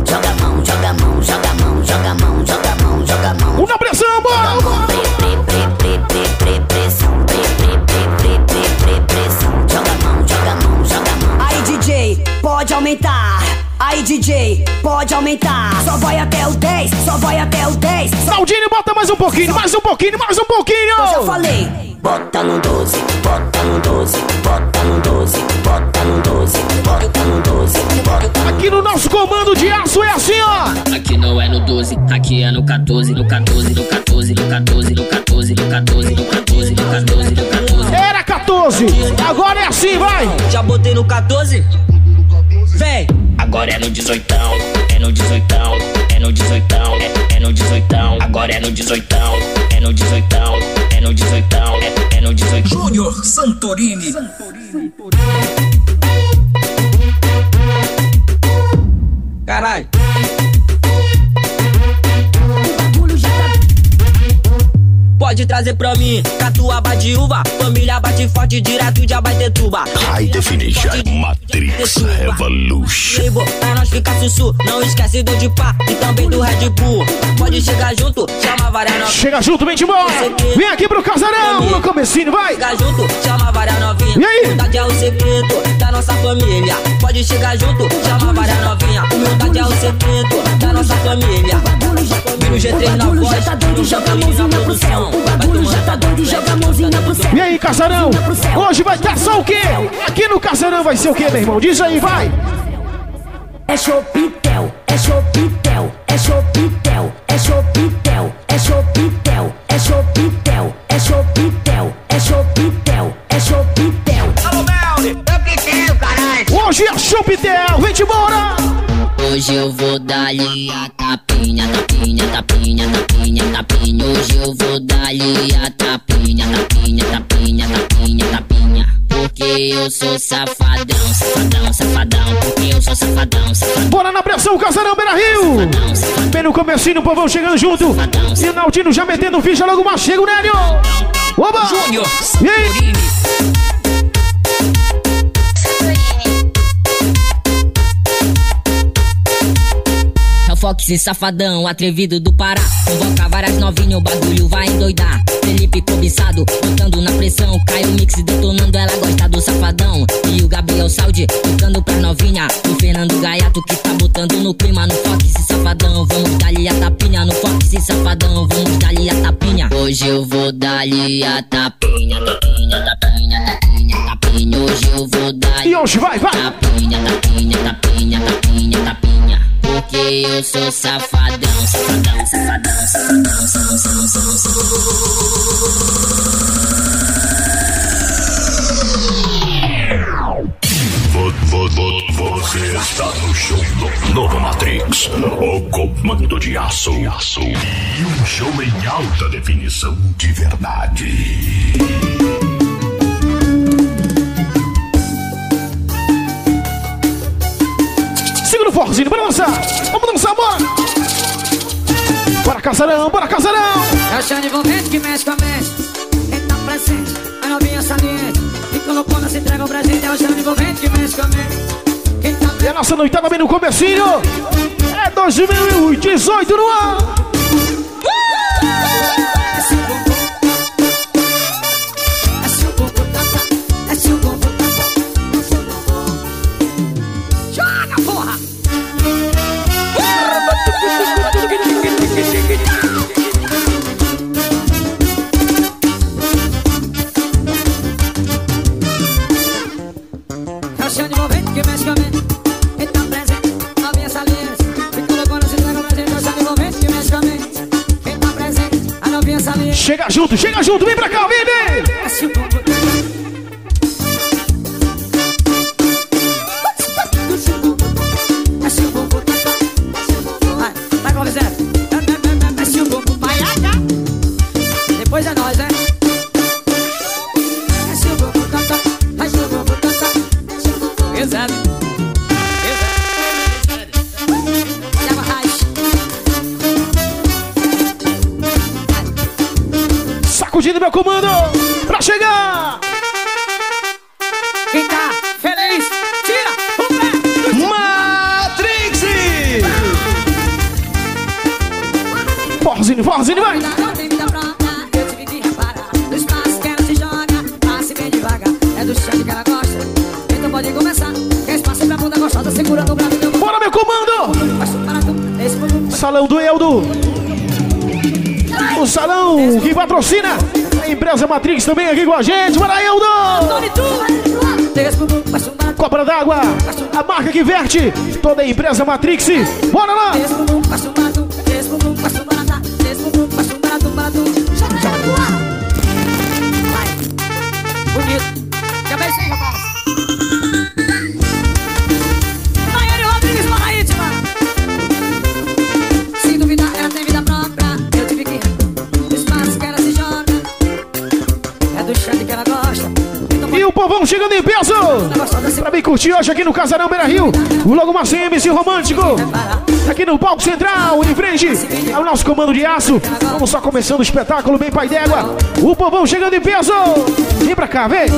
Joga a mão, joga mão, joga a mão, joga a mão, joga a mão, joga a mão. Pressão! Joga a mão, joga a mão, joga a mão. Aí DJ, pode aumentar. Aí DJ, pode aumentar. Só vai até o 10, só vai até o 10. Só... Naldinho, bota mais um pouquinho, mais um pouquinho, mais um pouquinho! Eu já falei. Bota no 12, bota no 12, bota no 12, bota no 12, bota no 12, bota Aqui no nosso comando de aço é assim, ó! Aqui não é no 12, aqui é no 14, no 14, no 14, no 14, no 14, no 14, no 14, no 14, no 14. Era 14, agora é assim, vai! Já botei no 14? Vem! Agora é no 18, é no 18, é no 18, é, é no 18, agora é no 18, é no 18, é no 18, é, é no 18. Júnior Santorini. Caralho! Pode trazer pra mim, catuaba de uva. Família bate forte, direto de Abaitetuba. High Definition Matrix Revolution. Pra nós ficar sussu, não esquece do de pá e também do Red Bull. Pode chegar junto, chama várias novinhas. Chega junto, vem de embora! Vem aqui pro casarão, no comecinho, vai! Chega junto, chama várias novinhas. E aí? Humildade é o segredo da nossa família. Pode chegar junto, chama várias novinhas. Humildade é o segredo da nossa família. Vira o G3 na voz, já tá doido e joga a mãozinha pro céu. O bagulho já tá doido joga a mãozinha pro céu. E aí, casarão? Hoje vai ter só o quê? Aqui no casarão vai ser o quê, meu irmão? Diz aí, vai! É chopitel, é chopitel, é chopitel, é chopitel, é chopitel, é chopitel, é chopitel, é chopitel, é chopitel. Alô, Mel, eu preciso, caralho. Hoje é Chupitel, vem de embora! Hoje eu vou dar-lhe a tapinha, tapinha, tapinha, tapinha, tapinha. Hoje eu vou dar-lhe a tapinha, tapinha, tapinha, tapinha, tapinha. Porque eu sou safadão, safadão, safadão. Porque eu sou safadão, safadão. Bora na pressão, Casarão Beira Rio! Bem no comecinho, o povão chegando junto. E o Naldino já metendo ficha logo mais. Chega o Nélio! Oba! Júnior E aí? Fox, safadão, atrevido do Pará. Convoca várias novinhas, o bagulho vai endoidar. Felipe cobiçado, botando na pressão. Cai o mix detonando, ela gosta do safadão. E o Gabriel Saudi, tocando pra novinha. O Fernando Gaiato que tá botando no clima no Fox, safadão. Vamos dar-lhe a tapinha no Fox, safadão. Vamos dar-lhe a tapinha. Hoje eu vou dar-lhe a tapinha, tapinha, tapinha, tapinha, tapinha. Hoje eu vou dar-lhe. E hoje vai, vai! Tapinha, tapinha, tapinha, tapinha, tapinha. Eu sou safadão, safadão, safadão, safadão, safadão, safadão, vo- vo- Você está no show do Nova Matrix, o comando de aço. E um show em alta definição de verdade. Segura o forrozinho, bora dançar! Vamos dançar, bora! Bora, casarão, bora, casarão! É o chão envolvente que mexe com a mente. Quem tá presente, a novinha saliente. E colocou nas entrega o presente. É o chão envolvente que mexe com a mente. Tá E a nossa noitada bem no comecinho! É 2018 no ar! Joga, Chega junto, chega junto, vem pra cá, vem, vem! Depois é nós, Sacudindo meu comando pra chegar! Quem tá feliz, tira o pé do Matrix! Forrozinho, forrozinho, vai! É do chão que ela gosta, então pode começar. Quer espaço pra bunda gostosa, segura no braço meu Bora, meu comando! Salão do Eldo! O salão que patrocina a empresa Matrix também aqui com a gente. Bora, Eldo! Cobra d'água, a marca que verte toda a empresa Matrix. Bora lá! Chegando em peso! Pra bem curtir hoje aqui no Casarão Beira Rio, o Logo Marcinho MC Romântico. Aqui no palco central, em frente ao nosso comando de aço. Vamos só começando o espetáculo, bem pai d'égua. O povão chegando em peso! Vem pra cá, vem!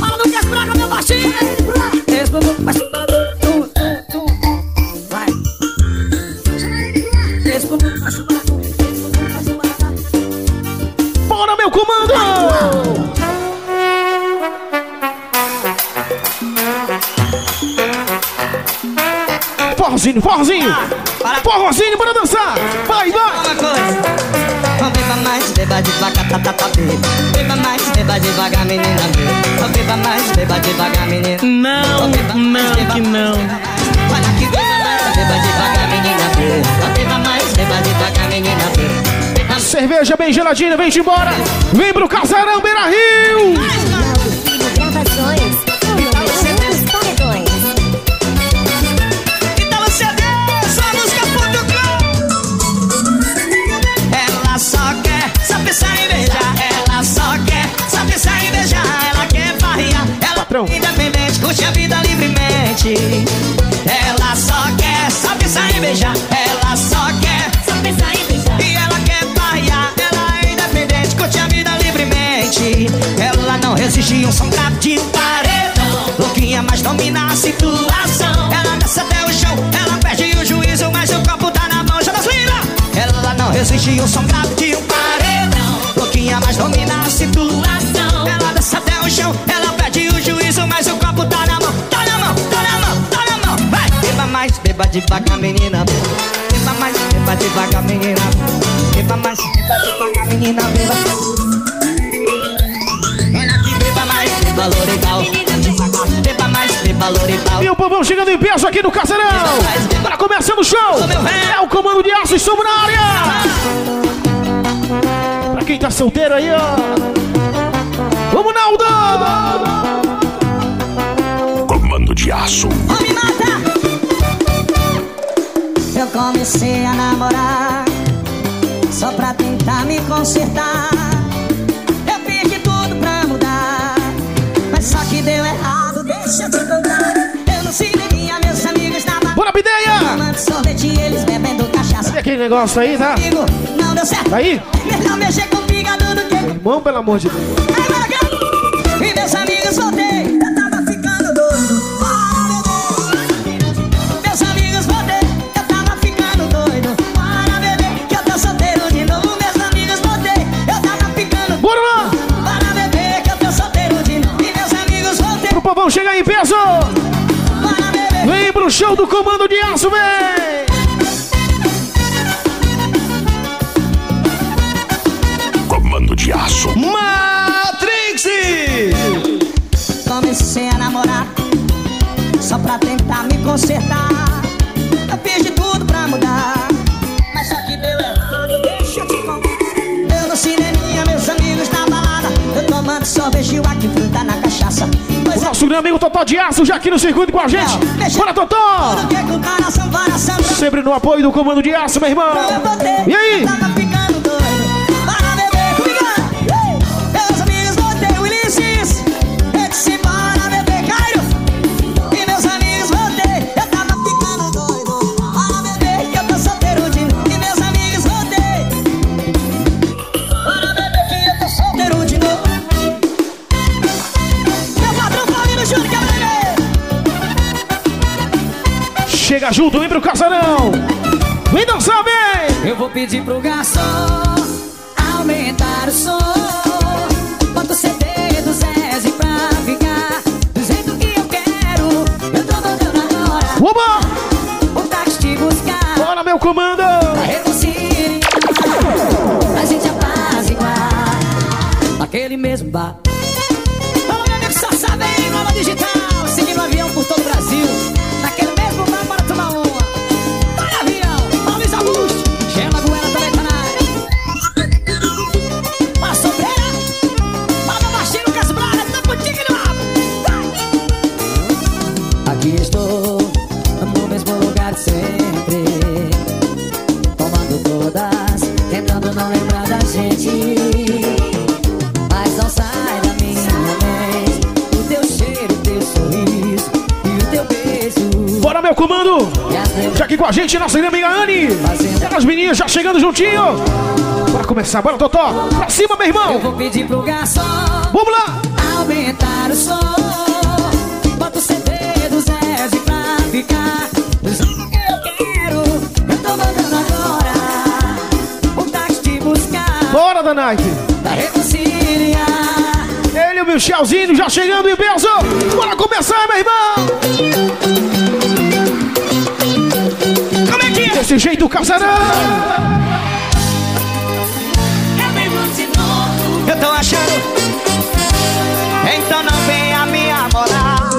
Fala, Lucas Braga, meu baixinho. Forrozinho, forrozinho! Forrozinho, bora dançar! Vai, vai! Beba mais, beba devagar, tá, tá, tá, beba. Beba mais, beba devagar, menina, beba. Beba mais, beba devagar, menina. Não, não, que não. Olha que beba mais, beba devagar, menina, beba. Beba mais, beba devagar, menina, beba. Cerveja bem geladinha, vem de embora! Vem pro Casarão Beira Rio! Gravações, Curte a vida livremente Ela só quer, só pensar em beijar Ela só quer, só pensar em beijar E ela quer farrear, ela é independente Curte a vida livremente Ela não resiste de um paredão. Louquinha, mas domina a situação. Ela desce até o chão, ela perde o juízo, mas o copo tá na mão. Já gasolina! Ela não resiste o som de um paredão. Louquinha, mas domina a situação. Ela desce até o chão, ela perde o juízo, mas o copo tá na mais, beba devagar, menina. Beba mais, beba devagar, menina. Beba mais, beba devagar, menina. Beba. Ela que beba mais, beba loregal. Beba mais, beba loregal. E o povão chegando em peso aqui no Casarão. Para começando o show. É o comando de aço e sumo na área. Pra quem tá solteiro aí, ó. Vamos, Naldo! Comando de aço. Eu comecei a namorar Só pra tentar me consertar Eu fiz de tudo pra mudar Mas só que deu errado, deixa eu te contar Eu no cineminha, meus amigos na barra Bora, Pideia! Tomando sorvete, eles bebendo cachaça Cadê aquele negócio aí, tá? Comigo não deu certo Tá aí? Melhor mexer com fígado do que Irmão, pelo amor de Deus. Do comando de aço, vem! Comando de aço. Matrix! Comecei a namorar Só pra tentar me consertar nosso grande amigo Totó de Aço já aqui no circuito com a gente. Bora, Totó! Sempre no apoio do comando de aço, meu irmão. E aí? Chega junto, vem pro casarão. Vem dançar, vem! Eu vou pedir pro garçom aumentar o som. Bota o CD do Zezé pra ficar do jeito que eu quero. Eu tô mandando agora Oba! o táxi te buscar. Bora, meu comando! Pra reconciliar, a gente apaziguar naquele mesmo bar. A gente, nossa amiga Anne. E as meninas já chegando juntinho. Bora começar, bora, Totó. Pra cima, meu irmão. Eu vou pedir pro garçom Vamos lá. aumentar o som. Bota o CD do Zé pra ficar do jeito que eu quero. Eu tô mandando agora o táxi te buscar. Bora, Danite. Pra reconciliar. Ele e o Michelzinho já chegando em peso. Bora começar, meu irmão. Jeito, casarão. Eu tô achando. Então não venha me amolar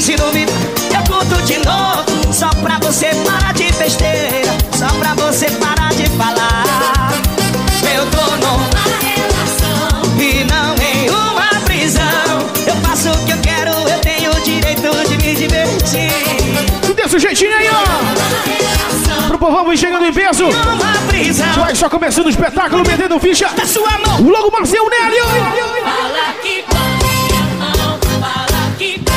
Se duvidar, eu curto de novo Só pra você parar de besteira. Só pra você parar povão vem chegando em peso. Vai só começando o espetáculo, metendo ficha. O logo Marcel Nélio. Fala aqui com a mão, fala aqui com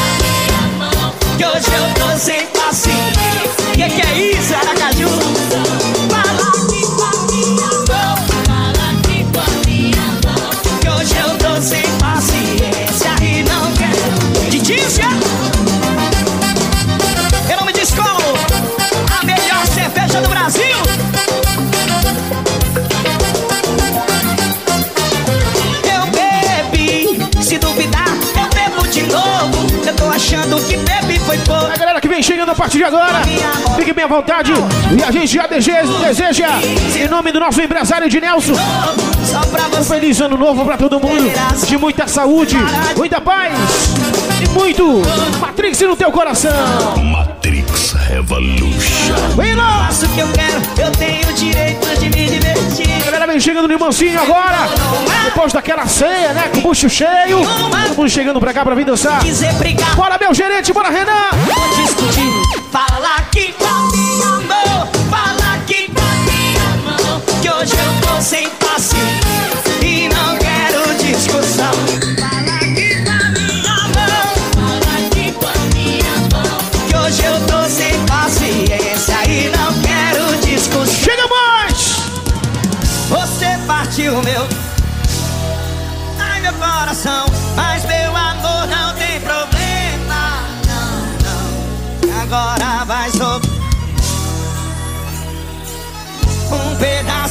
a mão. Que hoje eu tô sem paciência Que que é isso, partir de agora. Fique bem à vontade. E a gente já deseja, em nome do nosso empresário de Nelson, um feliz ano novo pra todo mundo. De muita saúde, muita paz e muito Matrix no teu coração. Matrix Revolution. Vem lá! Faço o que eu quero, eu tenho o direito de me divertir. Vem chegando no mansinho agora. Depois daquela ceia, né? Com o bucho cheio. Todo mundo chegando pra cá pra vir dançar. Bora, meu gerente, bora, Renan! vou discutir. Fala aqui pra mim, amor. Fala aqui pra mim, amor. Que hoje eu tô sem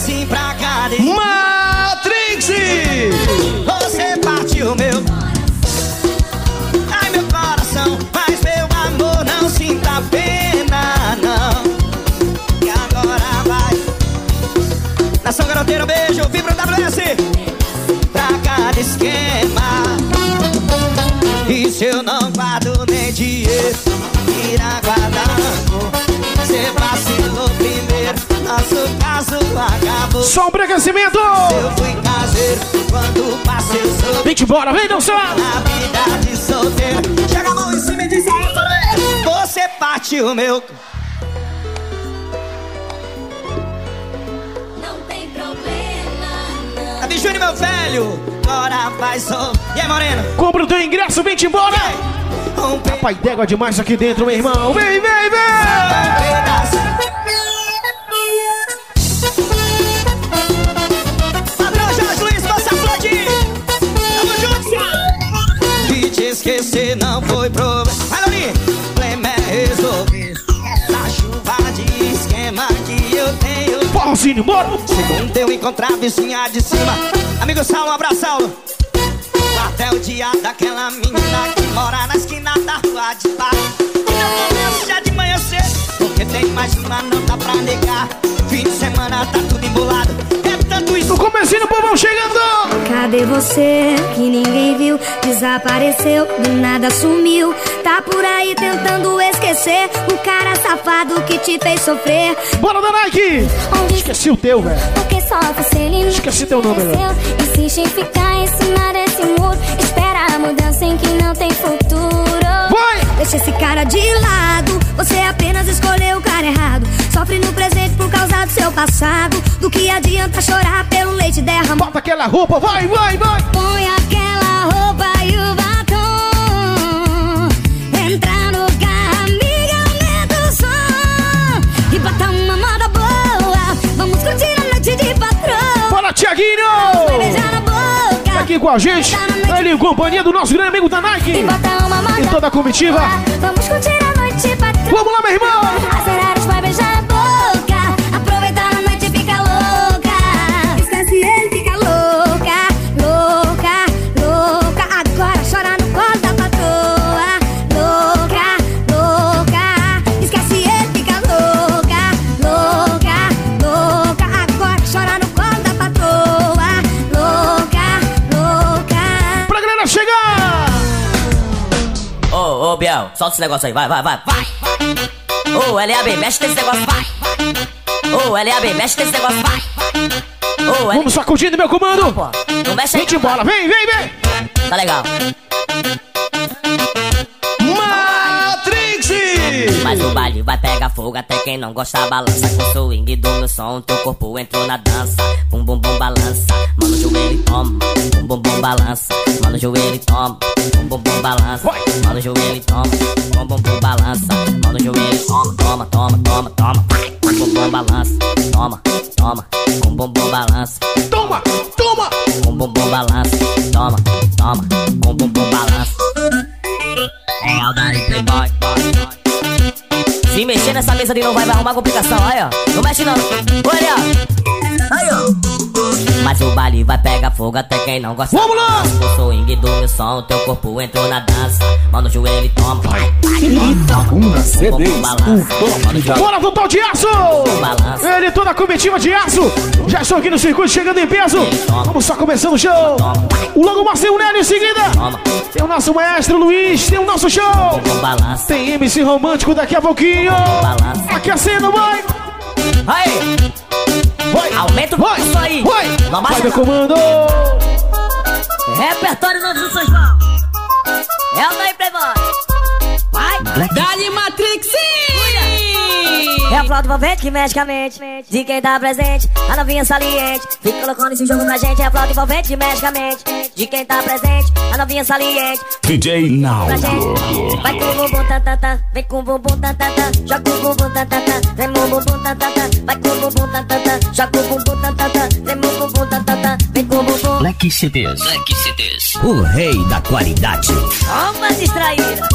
pedacinho pra Matrix! Você partiu meu. Ai meu coração Mas meu amor não sinta pena Não. E agora vai. Nação Garoteiro, beijo, vibra WS Pra cada esquema. E se eu não guardo nem dinheiro Irá guardando Cê vacilou primeiro Nosso caso acabou Só um precancimento! Eu fui caseiro Quando passei eu sou Vem embora, vem dançar! Na vida de solteiro Joga a mão em cima e diz Você partiu meu Não tem problema, Davi Júnior, meu velho Agora vai só E aí, Moreno? Compra o teu ingresso, vem embora! Um Pai d'égua demais aqui dentro, meu irmão! Vem, vem, vem! pedaço não foi problema. Vai, Loni Problema é resolver. Essa chuva de esquema que eu tenho. Pauzinho, bora! Segundo eu encontrar a vizinha de cima. Amigo Saulo, um abraço, Saulo. Até o dia daquela menina que mora na esquina da rua de baixo E não começo já de manhã cedo Porque tem mais uma, não dá pra negar. Fim de semana tá tudo embolado No comecinho, o povão chegando! Cadê você que ninguém viu? Desapareceu, do nada sumiu. Tá por aí tentando esquecer o cara safado que te fez sofrer. Bora, da Nike! Esqueci o teu, velho. Porque ele não Esqueci teu nome, velho. Insiste em ficar em cima desse muro. Espera a mudança em que não tem futuro. Vai! Deixa esse cara de lado. Você apenas escolheu. Sofre no presente por causa do seu passado. Do que adianta chorar pelo leite derramado? Bota aquela roupa, vai, vai, vai! Põe aquela roupa e o batom. Entra no carro, amiga, aumenta o som. E bota uma moda boa. Vamos curtir a noite de patrão. Bora, Tiaguinho! Tá aqui com a gente, ele em companhia do nosso grande amigo da Nike. E bota uma moda E toda a comitiva. Vamos curtir a noite de patrão. Vamos lá, meu irmão! Vai beijar solta esse negócio aí, vai, vai, vai, vai. Ô, LAB, mexe nesse negócio, vai. Ô, LAB, mexe nesse negócio, vai. Ô, L... Vamos sacudindo, meu comando! Pô, não mexe aí. Vem embora, vem, vem, vem! Tá legal. Vai pegar fogo até quem não gosta balança Com o swing do meu som, teu corpo entrou na dança Bum bum bum balança, mano joelho e toma Bum bum bum balança, mano joelho e toma Bum bum bum balança, mano joelho e toma Bum bum bum balança, mano joelho e toma Toma, toma, toma, toma Bum bum bum balança, toma, toma Bum bum bum balança Toma, toma Bum bum bum balança, toma, toma Bum bum bum balança É Aldari Playboy, boy, boy se mexer nessa mesa de não vai, vai arrumar complicação, aí ó. Não mexe não. Olha, Aí, ó. Mas o baile vai pegar fogo até quem não gosta. Vamos lá! O swing do meu som, teu corpo entrou na dança. Mano, o joelho toma. Itabuna CDs, Bora do pau de aço! Ele toda a comitiva de aço! Já estou aqui no circuito chegando em peso! Vamos só começando o show! O Logo Marcelo Nélio em seguida! Tem o nosso maestro Luiz, tem o nosso show! Tem MC Romântico daqui a pouquinho! Aquecendo, vai! Aí! Vai! Aumenta o vai, isso aí! Vai! Não Vai do comando! Repertório novo do São João. É o daí, Playboy. Vai. Dali Matrix, É a flauta envolvente que mexe com a mente De quem tá presente, a novinha saliente. Fica colocando esse jogo pra gente É a flauta envolvente que mexe com a mente De quem tá presente, a novinha saliente. DJ gente Vai com o bumbum tá tá tá. Vem com o bumbum tá tá tá. Joga o bumbum tá tá tá. Vem com o bumbum tá tá tá. Vai com o bumbum tá tá tá. Joga o bumbum tá tá tá. Vem com o bumbum tá tá tá. Vem com o bumbum. Black CDs. Black CDs. O rei da qualidade. Toma distraída.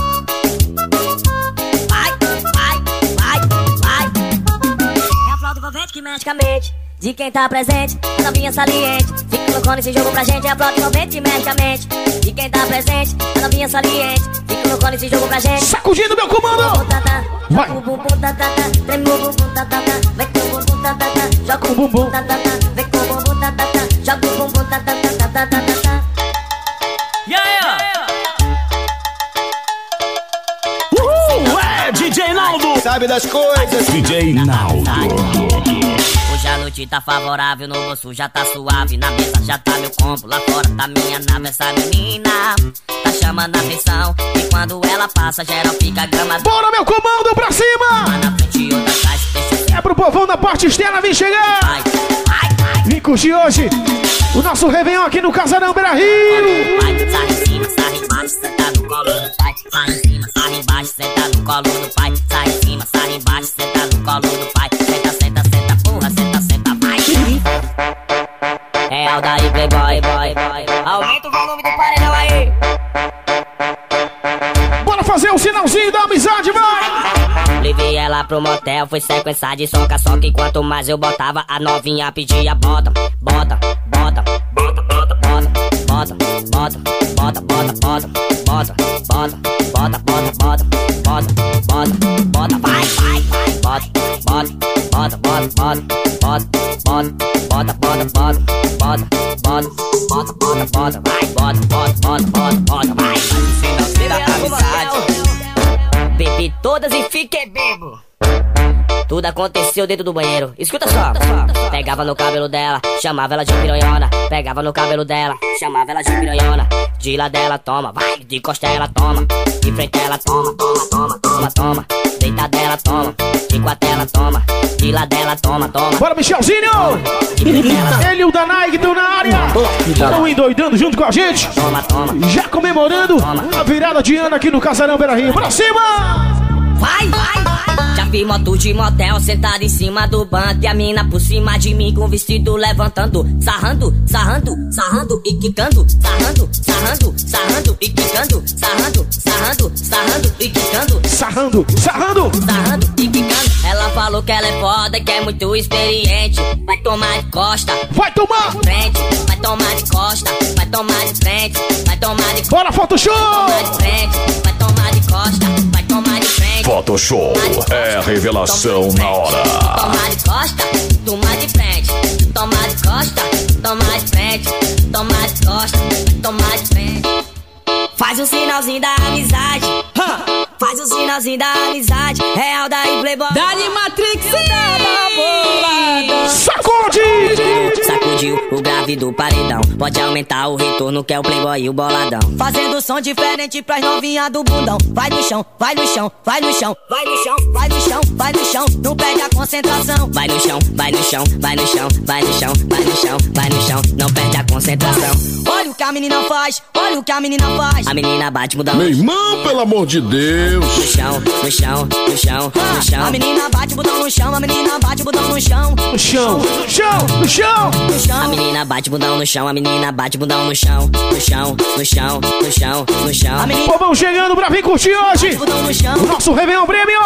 Flauta envolvente que mexe com a mente. De quem tá presente, a novinha saliente. Fica colocando esse jogo pra gente. É envolvente que mexe com a mente. De quem tá presente, a novinha saliente. Fica colocando esse jogo pra gente. Sacudindo meu comando! Vai. Joga o bumbum tá tá tá. Treme o bumbum tá tá tá. Vem com o bumbum tá tá tá. Joga o bumbum tá tá tá. Vem com o bumbum tá tá tá. Joga o bumbum tá tá tá tá tá tá tá. tá. Uhul! É DJ Naldo! Sabe das coisas. DJ Naldo. Noite tá favorável, no bolso já tá suave, na mesa já tá meu combo, lá fora tá minha nave, essa menina tá chamando a atenção. E quando ela passa, geral fica grama. Bora, meu comando, pra cima! Uma na frente outra atrás, É pro povão da parte externa vir chegar! Vem curtir hoje o nosso Réveillon aqui no Casarão Beira Rio! Vai, sai em cima, sai embaixo, senta no colo do pai. Sai em cima, sai embaixo, senta no colo do pai. Sai em cima, sai embaixo, senta no colo do pai. É Aldair Playboy, boy, boy. Aumenta o volume do paredão aí. Bora fazer o sinalzinho da amizade, vai! Levei ela pro motel, foi sequência de soca, só que quanto mais eu botava, a novinha pedia bota, bota, bota, bota, bota, bota, bota, bota, bota, bota, bota, bota, bota, bota, bota, bota, bota, bota, bota, vai, vai, vai, bota, bota, bota, bota, bota, bota, bota, bota, bota, bota, bota, bota, bota, bota, bota, vai, bota, bota, bota, bota, bota, vai, amizade. Bebi todas e fiquei bebo. Tudo aconteceu dentro do banheiro. Escuta só. Pegava no cabelo dela, chamava ela de piranhona. Pegava no cabelo dela, chamava ela de piranhona. De lá dela, toma, vai. De costa ela, toma. De frente ela, toma, toma, toma, toma, toma. Deita dela, toma. De quatro ela, toma. De lá dela, toma, toma. Bora, Michelzinho! Ele e o Danai que estão na área! Estão endoidando junto com a gente! Toma, toma. Já comemorando a virada de ano aqui no Casarão Beira Rio. Pra cima! Vai, vai, vai. Vi moto de motel sentado em cima do banco. E a mina por cima de mim com vestido levantando. Sarrando, sarrando, sarrando e quicando. Sarrando, sarrando, sarrando e quicando. Sarrando, sarrando, sarrando e quicando. Sarrando, sarrando. Sarrando e quicando. Ela falou que ela é foda, que é muito experiente. Vai tomar de costa. Vai tomar! De frente, vai tomar de costa. Vai tomar de frente, vai tomar de Bora, Photoshop! Vai tomar de frente, vai tomar de costa. Vai. Photoshop é a revelação na hora. Toma de costa, toma de frente. Toma de costa, toma de frente. Toma de costa, toma de frente. Faz o sinalzinho da amizade. Faz o sinalzinho da amizade. Real daí, Playboy. Dali Matrix, Sacode! O grave do paredão. Pode aumentar o retorno que é o Playboy e o boladão. Fazendo som diferente pras novinha do bundão. Vai no chão, vai no chão, vai no chão, vai no chão, vai no chão, vai no chão. Não perde a concentração. Vai no chão, vai no chão, vai no chão, vai no chão, vai no chão, vai no chão. Não perde a concentração. Olha o que a menina faz, olha o que a menina faz. A menina bate mudando. Meu irmão, pelo amor de Deus. No chão, no chão, no chão, no chão. A menina bate botão no chão, a menina bate botão no chão. No chão, no chão, no chão! Chão. A menina bate bundão no chão, a menina bate bundão no chão, no chão, no chão, no chão, no chão. A menina Povão chegando pra vir curtir hoje! botão no chão, O nosso Réveillon Prêmio!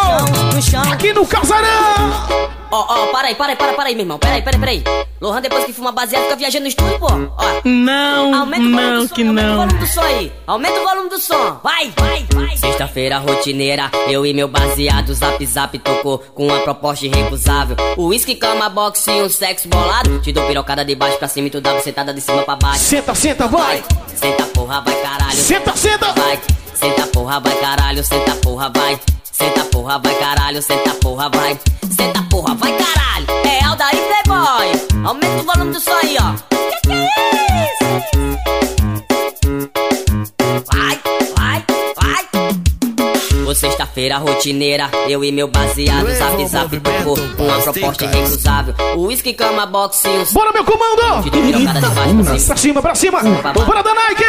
no chão. Aqui no Casarão! Ó, ó, para aí, para aí, para, para aí, meu irmão. Pera aí, pera aí, pera aí. Lohan, depois que fuma baseado, fica viajando no estúdio, pô. Ó. Não, Aumenta o volume não, do som, que aumenta o não. volume do som aí. Aumenta o volume do som. Vai, vai, vai. Sexta-feira rotineira, eu e meu baseado, zap zap tocou com uma proposta irrecusável. Whisky, cama, boxe e um sexo bolado. Te dou pirocada de baixo pra cima e tu dá uma sentada de cima pra baixo. Senta, senta, vai. Senta porra, vai caralho. Senta, senta. Vai. Senta porra, vai caralho. Senta porra, vai. Senta porra, vai caralho. Senta porra, vai. Senta porra, vai caralho. É Aldair Playboy. Aumenta o volume som aí, ó. Que que é isso? Vai, vai, vai. Ô sexta-feira rotineira, eu e meu baseado, zap zap tocou uma proposta irrecusável. Whisky, cama, boxe e um Bora, meu comando! Baixo pra cima. Pra cima, pra cima! Bora da Nike!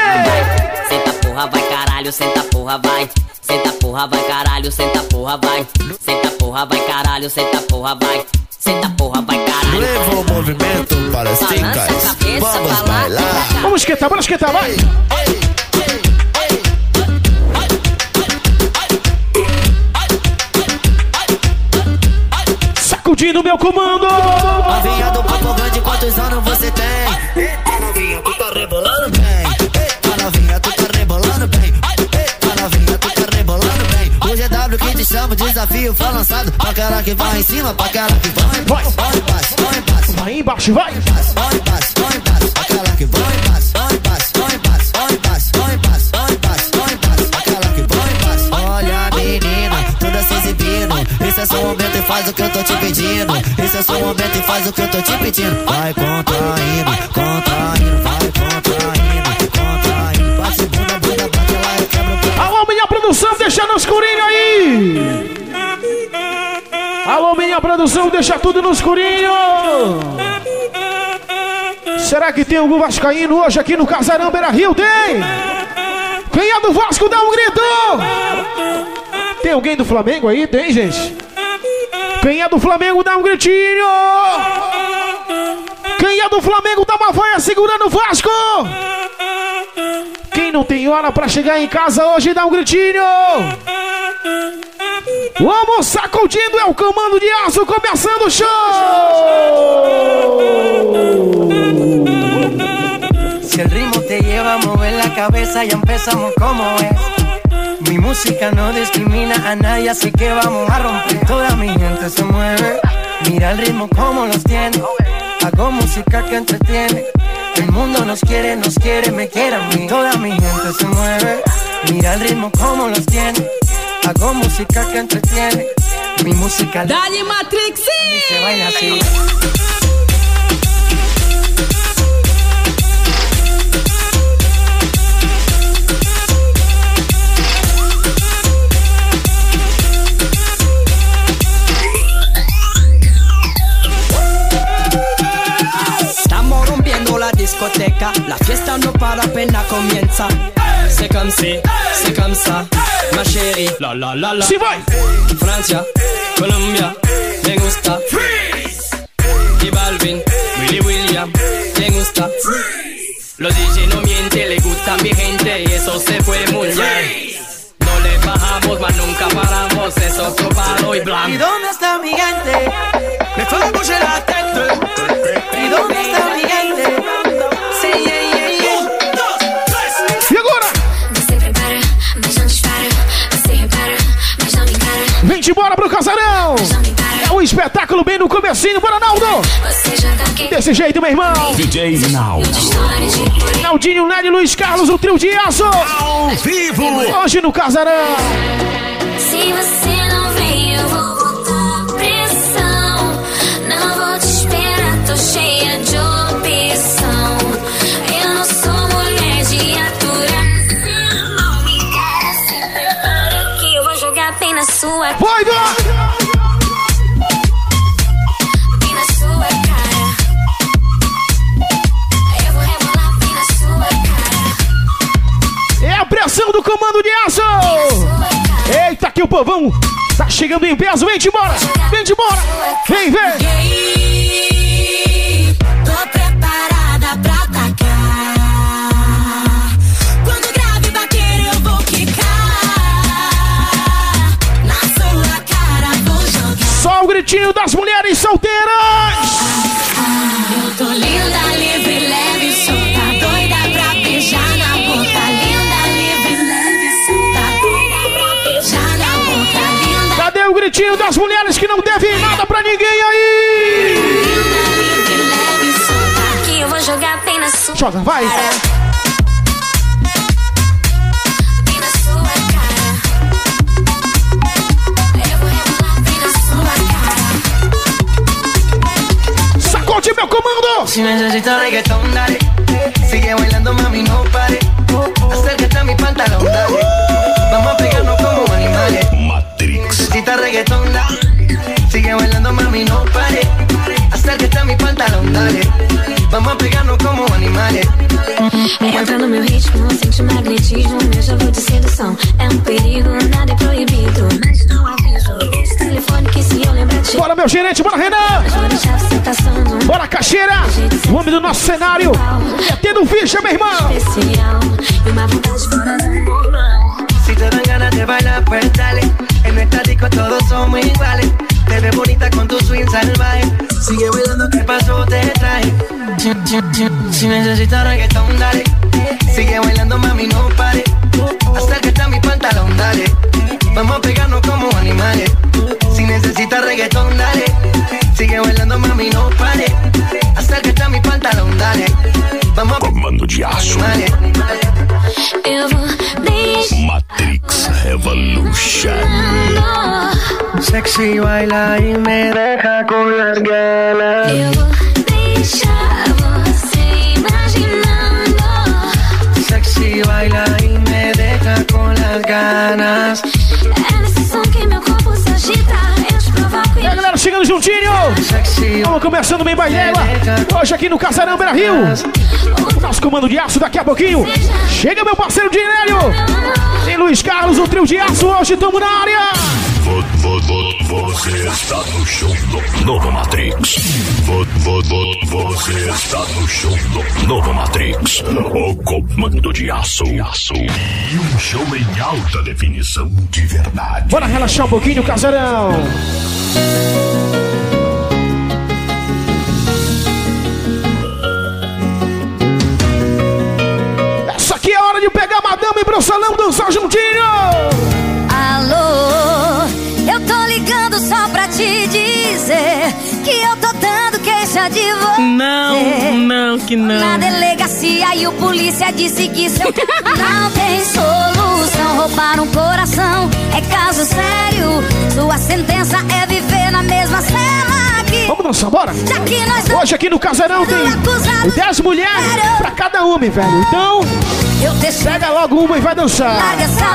Senta porra, vai caralho, senta porra, vai. Senta porra, vai caralho, senta porra, vai. Senta porra, vai caralho, senta porra, vai. Senta porra, vai caralho. Leva o movimento para as a ticas. Vamos bailar. Vamos esquentar, bora esquentar, vai! Sacudindo meu comando! Novinha do papo grande, quantos anos você tem? Eita, novinha, tu tá rebolando Te chama, desafio foi lançado. Pra aquela que vai em cima, pra aquela que vai em Vai. Vai em passo, vai passo. Vai embaixo, vai! Vai passo, vai em passo. Aquela que vai em passo, vai em passo, vai passo, vai em passo, vai em passo, vai passo, vai em passo. Aquela que vai em passo. Olha, menina, toda se exibindo. Esse é seu momento e faz o que eu tô te pedindo. Esse é seu momento e faz o que eu tô te pedindo. Vai contraindo, contraindo, vai produção, deixa tudo no escurinho! Será que tem algum vascaíno hoje aqui no Casarão Beira Rio? Tem! Quem é do Vasco, dá um grito! Tem alguém do Flamengo aí? Tem, gente? Quem é do Flamengo, dá um gritinho! Quem é do Flamengo, dá uma vaia segurando o Vasco! Quem não tem hora pra chegar em casa hoje, dá um gritinho! Vamos sacudindo, é o comando de aço começando o show! Si el ritmo te lleva a mover la cabeza, ya empezamos como es. Mi música no discrimina a nadie, así que vamos a romper. Toda mi gente se mueve, mira el ritmo como los tiene. Hago música que entretiene. El mundo nos quiere, nos quiere, me quiere a mí. Toda mi gente se mueve, mira el ritmo como los tiene. Hago música que entretiene. Mi música Dale Matrix, se baila así. Discoteca, la fiesta no para apenas comienza. C'est comme si, c'est comme ça, ma chérie. La la la la. Si vai! Francia, Colombia, me gusta. Freeze. Y Balvin, Willy William, me gusta. Los DJ no mienten, le gusta a mi gente y eso se fue muy bien. No le bajamos, mas nunca paramos, es otro palo y ¿Y blanco. dónde está mi gente? Me fue a la tête. No comecinho, bora Naldo! Você já tá querendo Desse jeito, meu irmão! DJ Naldo. Naldinho, Nélio, Luiz Carlos, o trio de aço! Ao vivo! Hoje no casarão! Se você não vem, eu vou botar pressão. Não vou te esperar, tô cheia de opção. Eu não sou mulher de aturar. Não me encara, se prepara que eu vou jogar bem na sua Vai, vai! Povão tá chegando em peso, vem de embora! Vem de embora! Vem, vem! Tô preparada pra atacar. Quando o grave bater, eu vou quicar. Na sua cara, vou jogar. Só o gritinho das mulheres solteiras! Que não devem nada pra ninguém aí! Que eu vou jogar bem na sua Joga, vai! Sacode meu comando! Si necesitas reggaetón, dale. Sigue bailando, mami, no pare. Acércate a mi pantalón, dale. Vamos a pegarnos como animales. Matrix. Necesitas reggaetón, dale. Sigue bailando, mami, no pare. Acércate a mi pantalón, dale. Vamos a pegarnos como animales. Entra no meu ritmo, sente o magnetismo, meu jogo de sedução. É um perigo, nada é proibido. Mas não aviso. Esse telefone que se eu lembrar de Bora, meu gerente, bora, Renan! Vou passando. Bora, Caixeira! O homem do nosso cenário! É tendo ficha, meu irmão! Especial e uma vontade fora do. Si te dan ganas de bailar, pues dale. En esta disco todos somos iguales. Te ves bonita con tu swing salvaje. Sigue bailando, ¿qué pasó? Te traje. Si, si, si, si necesitas reggaetón, dale. Sigue bailando, mami, no pare. Acércate a mi pantalón, dale. Vamos a pegarnos como animales. Si necesitas reggaetón, dale. Sigue bailando, mami, no pare. Acércate a mi pantalón, dale. Vamos a Comando de aço. animales. Eu vou Matrix Revolution. Sexy baila y me deja con las ganas. Eu vou deixar você imaginando. Sexy baila y me deja con las ganas. É nesse som que meu corpo se agita. Chegando juntinho! Vamos começando bem bailela! Hoje aqui no Casarão Beira Rio! Nosso comando de aço daqui a pouquinho! Chega, meu parceiro Dinélio! Tem Luiz Carlos, o trio de aço, hoje estamos na área! Vo, vo, vo, você está no show do Novo Matrix. Vo, vo, vo, você está no show do Novo Matrix. O comando de aço. E um show em alta definição de verdade. Bora relaxar um pouquinho, Casarão! E pro salão dançar juntinho! Alô, eu tô ligando só pra te dizer que eu tô dando queixa de você. Não, não, que não. Na delegacia e o polícia disse que seu não tem solução. Roubar um coração é caso sério. Sua sentença é viver na mesma cela. Vamos dançar, bora? Hoje aqui no Casarão tem acusado 10 mulheres pra cada homem, velho. Então, pega logo uma e vai dançar.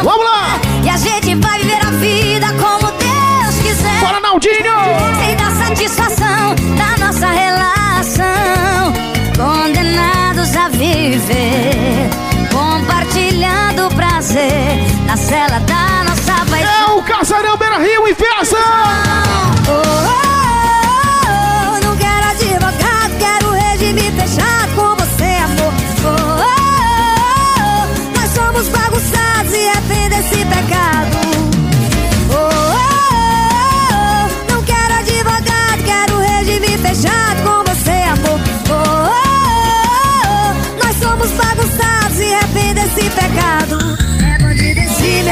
Vamos lá! E a gente vai viver a vida como Deus quiser. Bora, Naldinho! Sem dar satisfação da nossa relação. Condenados a viver. Compartilhando o prazer na cela da nossa paixão. É o Casarão Beira Rio em festa!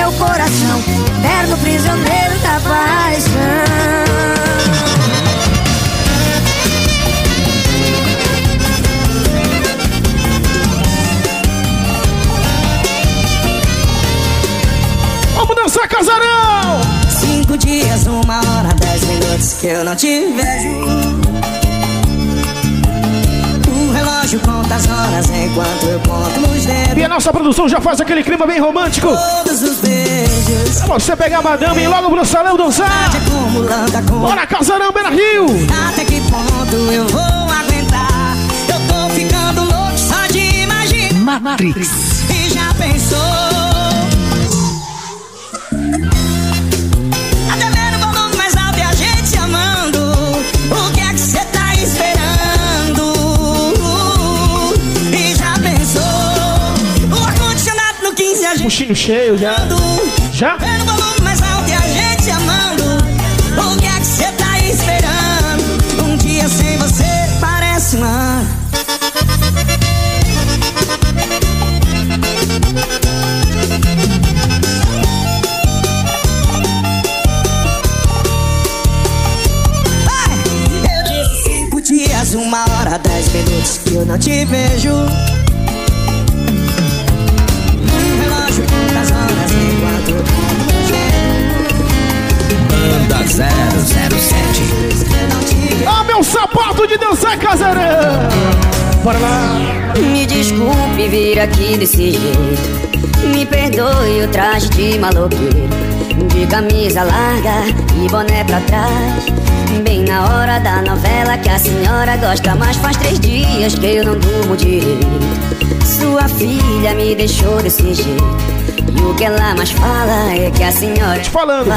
Meu coração, eterno prisioneiro da paixão. Vamos dançar, Casarão! Cinco dias, uma hora, dez minutos que eu não te vejo. Relógio conta as horas enquanto eu conto nos dedos. E a nossa produção já faz aquele clima bem romântico. Todos os beijos. Pra você pegar a madame e logo pro salão dançar. Acumulando, acumulando. Bora, Casarão Beira Rio! Até que ponto eu vou aguentar? Eu tô ficando louco só de imaginar. Matrix. E já pensou? Intestino cheio já. Já? Mais alto e a gente amando. O que é que tá esperando? Um dia sem você parece Eu disse cinco dias, uma hora, dez minutos que eu não te vejo. Banda 007 Ah, meu sapato de dançar casarão! Bora lá! Me desculpe vir aqui desse jeito. Me perdoe o traje de maloqueiro. De camisa larga e boné pra trás. Bem na hora da novela que a senhora gosta mais. Faz três dias que eu não durmo direito. Sua filha me deixou desse jeito. E o que ela mais fala é que a senhora. Te falando.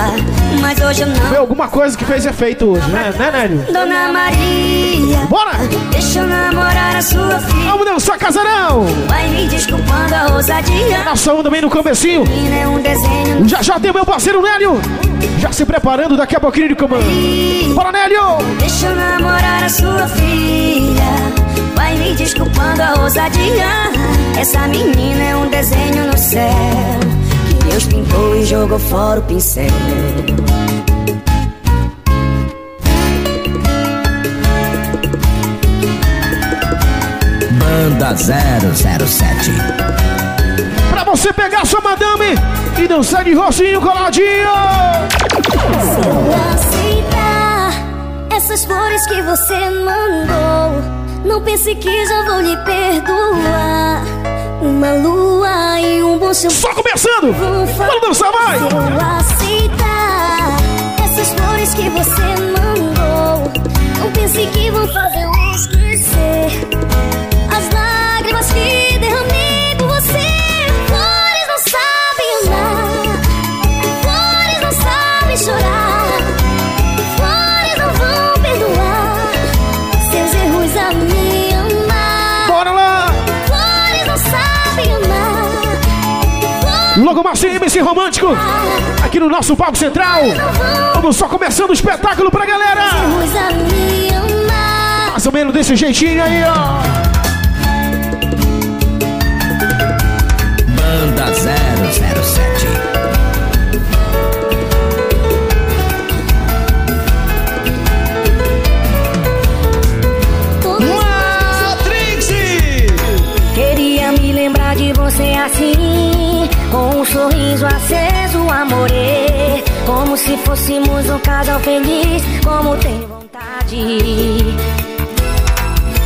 Mas hoje eu não. Foi alguma coisa que fez efeito hoje, né, né, Nélio? Dona Maria. Bora! Deixa eu namorar a sua filha. Vamos dançar, casarão! Vai me desculpando a ousadia. Nossa onda bem no comecinho. É um desenho. Já já tem meu parceiro Nélio. Já se preparando daqui a pouquinho de comando. Bora, Nélio! Deixa eu namorar a sua filha. Vai me desculpando a ousadia. Essa menina é um desenho no céu. Que Deus pintou e jogou fora o pincel. Banda 007 Pra você pegar sua madame e dançar de rocinho coladinho. Se eu aceitar essas flores que você mandou, não pense que já vou lhe perdoar. Uma lua e um bom seu. Só começando! Vamos dançar, vai! Eu aceitar essas flores que você mandou, não pense que vão fazer eu esquecer Logo Marcinho MC Romântico, aqui no nosso palco central. Vamos só começando o espetáculo pra galera. Mais ou menos desse jeitinho aí, ó. Banda 007 sorriso aceso, amore. Como se fôssemos um casal feliz, como tenho vontade.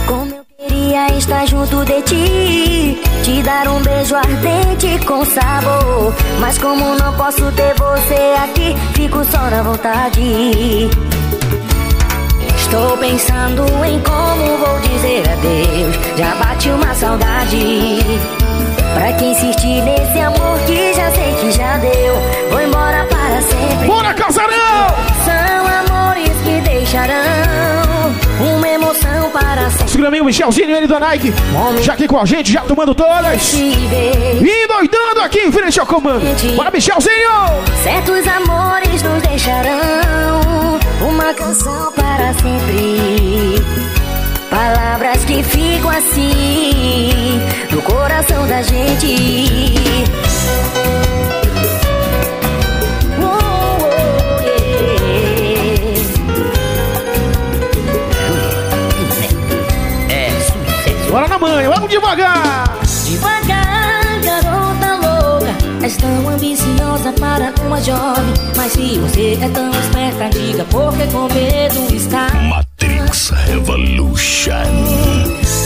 Como eu queria estar junto de ti, te dar um beijo ardente com sabor. Mas como não posso ter você aqui, fico só na vontade. Estou pensando em como vou dizer adeus. Já bate uma saudade. Pra quem insistir nesse amor que já sei que já deu, vou embora para sempre. Bora, casarão! São amores que deixarão uma emoção para sempre. Segura o Michelzinho, ele da Nike. Já aqui com a gente, já tomando todas. E doidando aqui em frente ao comando. Bora, Michelzinho! Certos amores nos deixarão uma canção para sempre. Palavras que ficam assim no coração da gente. Oh, oh, É sucesso. Bora na manhã, vamos devagar! Devagar, garota louca És tão ambiciosa para uma jovem Mas se você é tão esperta, diga porque com medo está Revolution.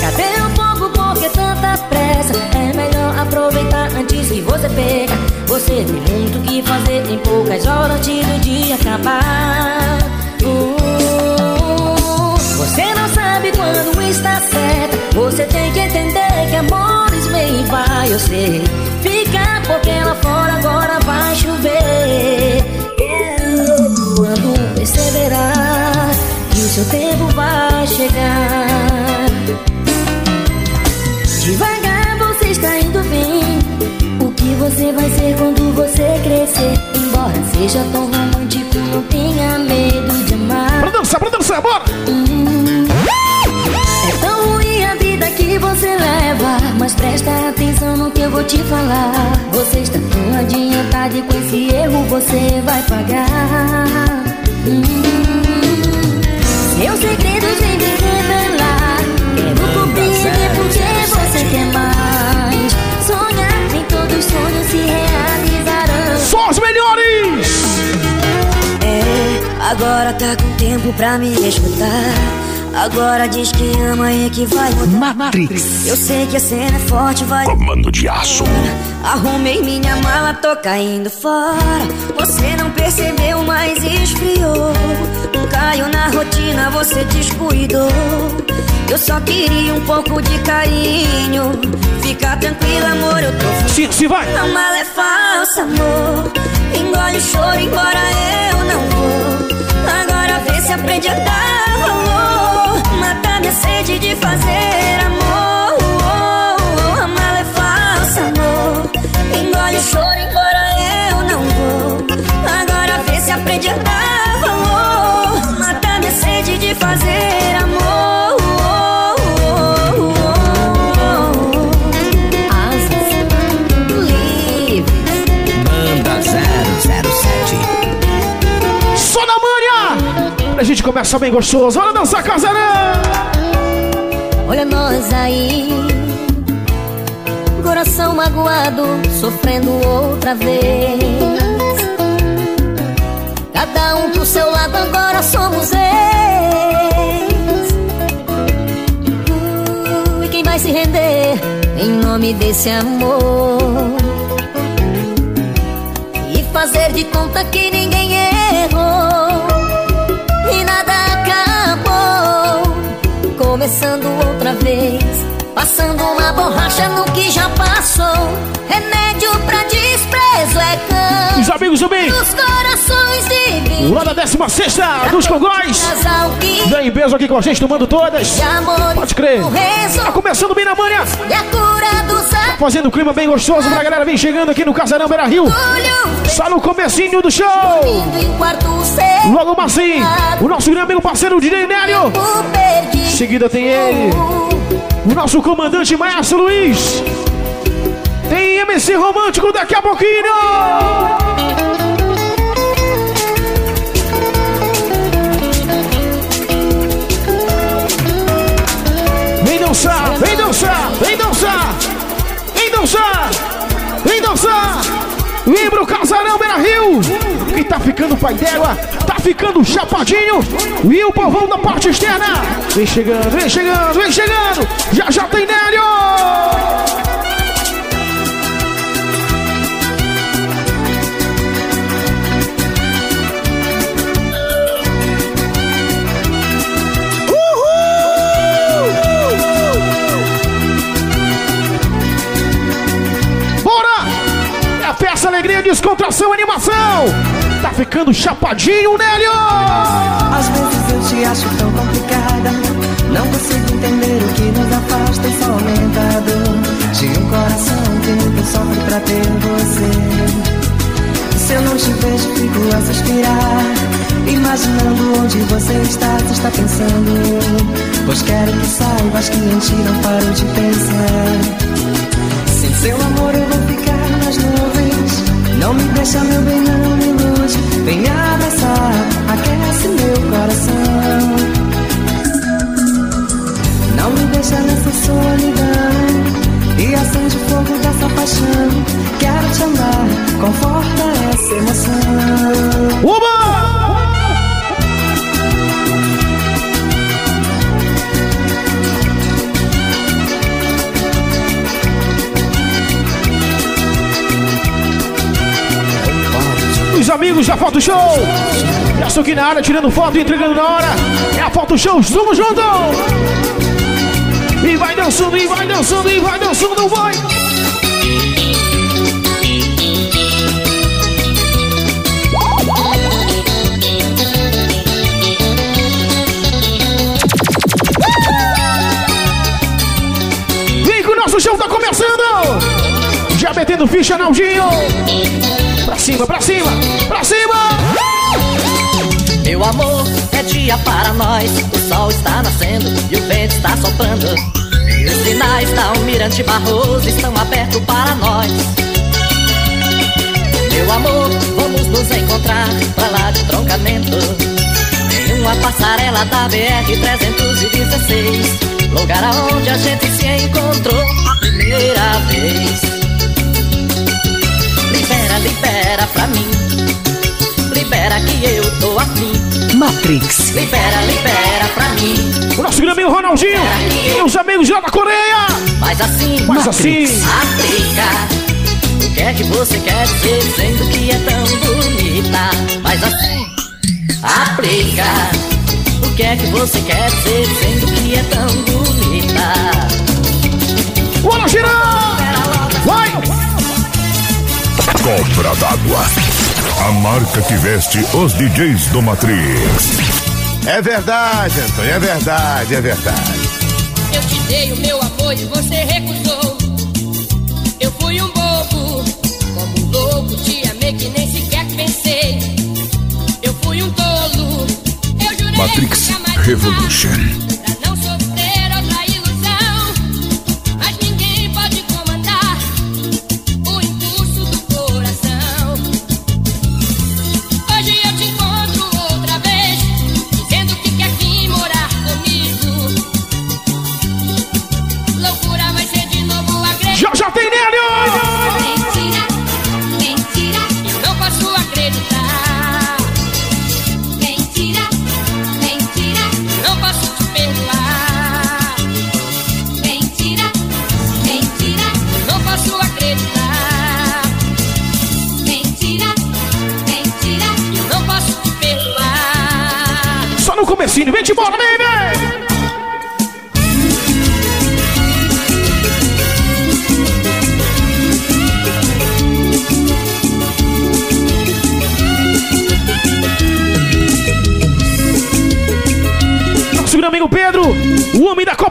Cadê o fogo, por que tanta pressa? É melhor aproveitar antes que você pega Você tem muito que fazer em poucas horas antes do dia acabar. Uh, Você não sabe quando está certa Você tem que entender que amores vem e vai. Eu sei, fica porque lá fora agora vai chover. Quando perceberá que o seu tempo chegar. Devagar você está indo bem. O que você vai ser quando você crescer? Embora seja tão romântico, não tenha medo de amar. Pra dançar, pra dançar, bora! É tão ruim a vida que você leva. Mas presta atenção no que eu vou te falar. Você está tão adiantado e com esse erro você vai pagar. Hum. Meus segredos vem me revelar. É Quero compreender é porque você quer mais. Sonhar, nem todos os sonhos se realizarão. Só melhores! É, agora tá com tempo pra me escutar. Agora diz que ama e que vai mudar. Eu sei que a cena é forte, vai. Comando de aço. Arrumei minha mala, tô caindo fora. Você não percebeu, mas esfriou. Caiu na rotina, você descuidou. Eu só queria um pouco de carinho. Fica tranquila, amor, eu tô Se, se vai. A mala é falsa, amor. Engole o choro, embora eu não vou. Agora vê se aprende a dar valor. Matar minha sede de fazer amor. A mala é falsa, amor. Engole o choro, embora a dar valor. Matar minha sede de fazer amor. Banda 007. Só na manha! A gente começa bem gostoso. Bora dançar, casarão! Olha nós aí, coração magoado, sofrendo outra vez. Cada um pro seu lado, agora somos ex. Uh, e quem vai se render em nome desse amor? E fazer de conta que ninguém errou e nada acabou. Começando outra vez, passando uma borracha no que já passou. Remédio Os amigos do bem. Lá da 16 dos Congóis. Vem beijo aqui com a gente, tomando todas. Pode crer. o Tá começando bem na manhã. Tá fazendo um clima bem gostoso pra galera. Vem chegando aqui no Casarão Beira Rio. Só no comecinho do show. Logo Marcinho, o nosso grande amigo parceiro DJ Nélio. Em seguida tem ele, o nosso comandante Maestro Luiz. Tem MC Romântico daqui a pouquinho. Vem dançar, vem dançar, vem dançar, vem dançar, vem dançar. Vem pro Casarão Beira Rio, que tá ficando pai d'égua, tá ficando chapadinho. E o povão da parte externa, vem chegando, vem chegando, vem chegando. Já já tem Nélio. Ficando chapadinho, Nélio! Às vezes eu te acho tão complicada. Não consigo entender o que nos afasta e só aumenta a dor de um coração que nunca sofre pra ter você. Se eu não te vejo, fico a suspirar. Imaginando onde você está, se está pensando. Pois quero que saibas que em ti não paro de pensar. Sem seu amor eu vou ficar nas nuvens. Não me deixa, meu bem, não me ilude. Vem me abraçar, aquece meu coração. Não me deixa nessa solidão. E acende o fogo dessa paixão. Quero te amar, conforta essa emoção. Uma! Os amigos da Foto Show! Já aqui na área tirando foto e entregando na hora. É a Foto Show, vamos junto! E vai dançando, e vai dançando, e vai dançando, vai! Vem que o nosso show tá começando! Já metendo ficha, Naldinho! Pra cima, pra cima, pra cima! Meu amor, é dia para nós. O sol está nascendo e o vento está soprando. E os sinais da Almirante Barroso estão abertos para nós. Meu amor, vamos nos encontrar pra lá de troncamento. Em uma passarela da BR-316. Lugar aonde a gente se encontrou a primeira vez. Libera, pra mim. Libera que eu tô afim. Matrix. Libera, libera pra mim. O nosso grande amigo Ronaldinho e os amigos lá da Coreia. Mas assim, Mas assim, aplica. O que é que você quer dizer dizendo que é tão bonita? Mas assim, aplica. O que é que você quer dizer dizendo que é tão bonita? bora girar! Cobra d'água. A marca que veste os DJs do Matrix. É verdade, Antônio, é verdade, é verdade. Eu te dei o meu amor e você recusou. Eu fui um bobo, como um louco, te amei que nem sequer pensei. Eu fui um tolo, eu jurei Matrix Revolution.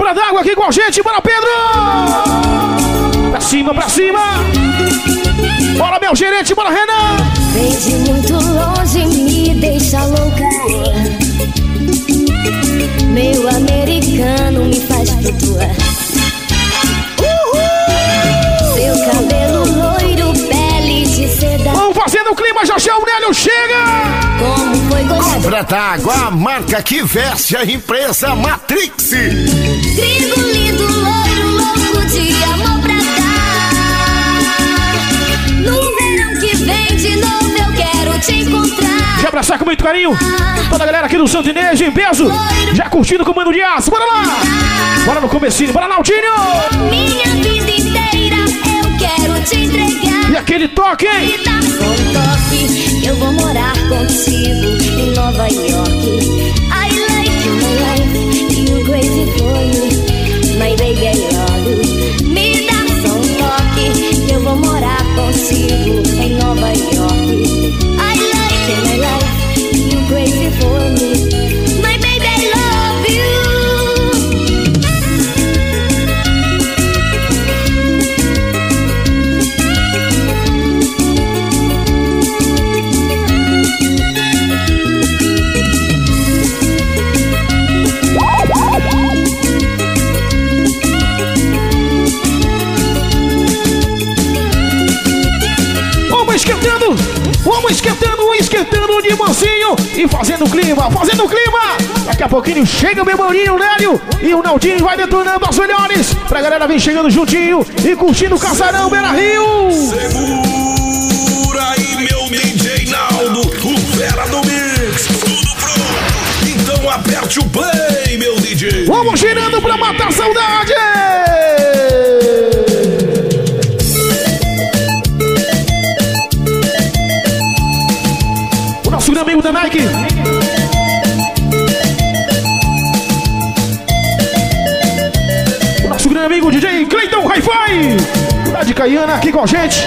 Cobra d'água aqui com a gente, bora Pedro! Pra cima, pra cima! Bora meu gerente, bora Renan! Vem de muito longe me deixa louca. Meu americano me faz flutuar. Clima, já já o Nélio chega! Como foi gostoso. Cobra d'água, a marca que veste a empresa Matrix. Trigo lindo, loiro, louco de amor pra dar. No verão que vem de novo eu quero te encontrar. Já abraçar com muito carinho toda a galera aqui do Santo Inês em peso, já curtindo com o Mano de Aço, bora lá! Bora no comecinho, bora Naldinho! Minha vida te entregar. E aquele toque, hein? Me dá só um toque, eu vou morar contigo em Nova York. I like my life, you crazy for me, my baby I love you. Me dá só um toque, eu vou morar contigo de mansinho e fazendo clima, fazendo clima. Daqui a pouquinho chega o meu maninho, o Nélio, e o Naldinho vai detonando as melhores. Pra galera vir chegando juntinho e curtindo o Casarão Beira Rio. Segura aí, meu DJ Naldo, o Fera do Mix. Tudo pronto. Então aperte o play, meu DJ. Vamos girando pra matar a saudade. Hi-Fi. Lá de Caiana aqui com a gente.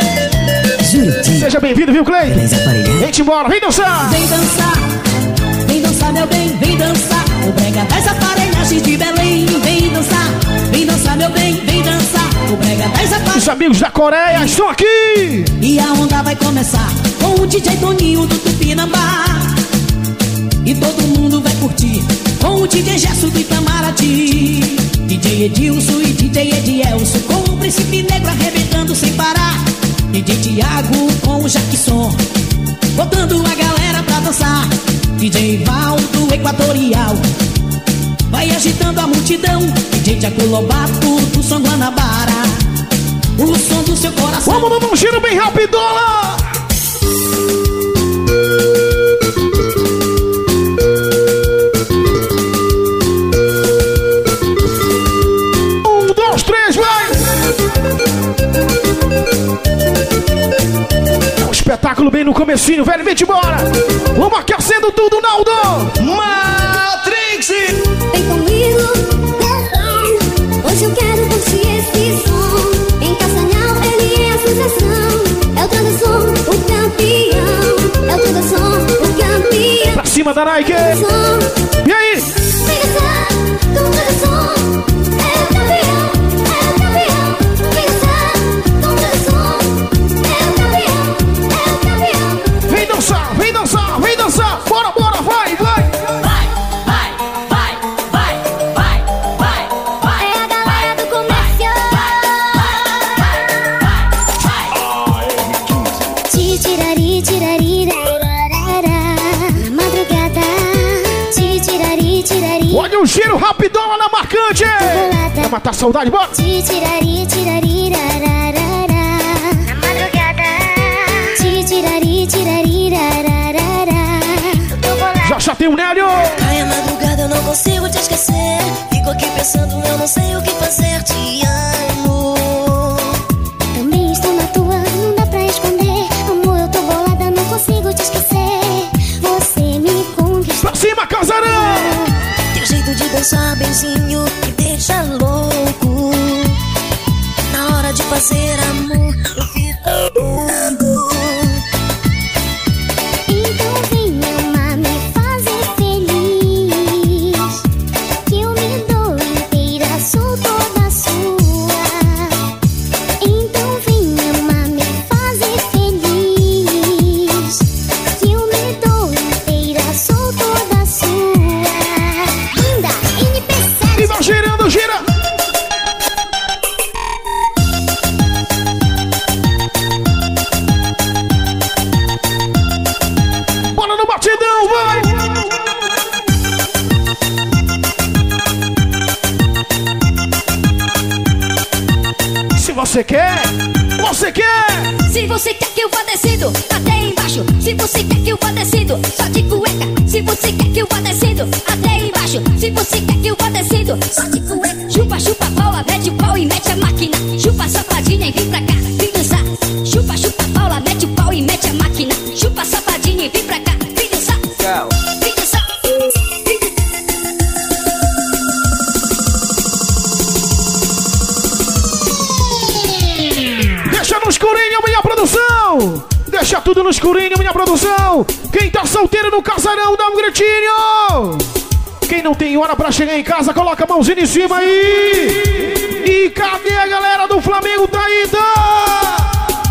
Seja bem-vindo, viu, Cleiton? Vem embora, vem dançar. Vem dançar, vem dançar, meu bem, vem dançar. O brega das aparelhagens de Belém. Vem dançar, vem dançar, meu bem, vem dançar. O brega das aparelhagens. Os amigos da Coreia estão aqui. E a onda vai começar com o DJ Toninho do Tupinambá. E todo mundo vai curtir com o DJ Gesso do Itamaraty. DJ Edilson e DJ Edielson com o Príncipe Negro arrebentando sem parar. DJ Tiago com o Jackson botando a galera pra dançar. DJ Val do Equatorial vai agitando a multidão. DJ Tiago Lobato do São Guanabara. O som do seu coração. Vamos dando um giro bem rápido espetáculo bem no comecinho, velho. Vem embora. Vamos aquecendo tudo, Naldo. Matrix. Vem comigo, hoje eu quero curtir esse som. Em Castanhal ele é a sensação. É o Trandação, o campeão. É o Trandação, o campeão. Pra cima da Nike. E aí? Marcante. Vai matar a saudade, bora. Ti tirari, tirari, rararara. Na madrugada. Ti tirari, tirari, rararara. Tô bolada. Já já tem um Nélio. Cai a madrugada, eu não consigo te esquecer. Fico aqui pensando, eu não sei o que fazer. Te amo. Dançar benzinho me deixa louco. Na hora de fazer amor, chegar em casa, coloca a mãozinha em cima aí! E cadê a galera do Flamengo tá indo?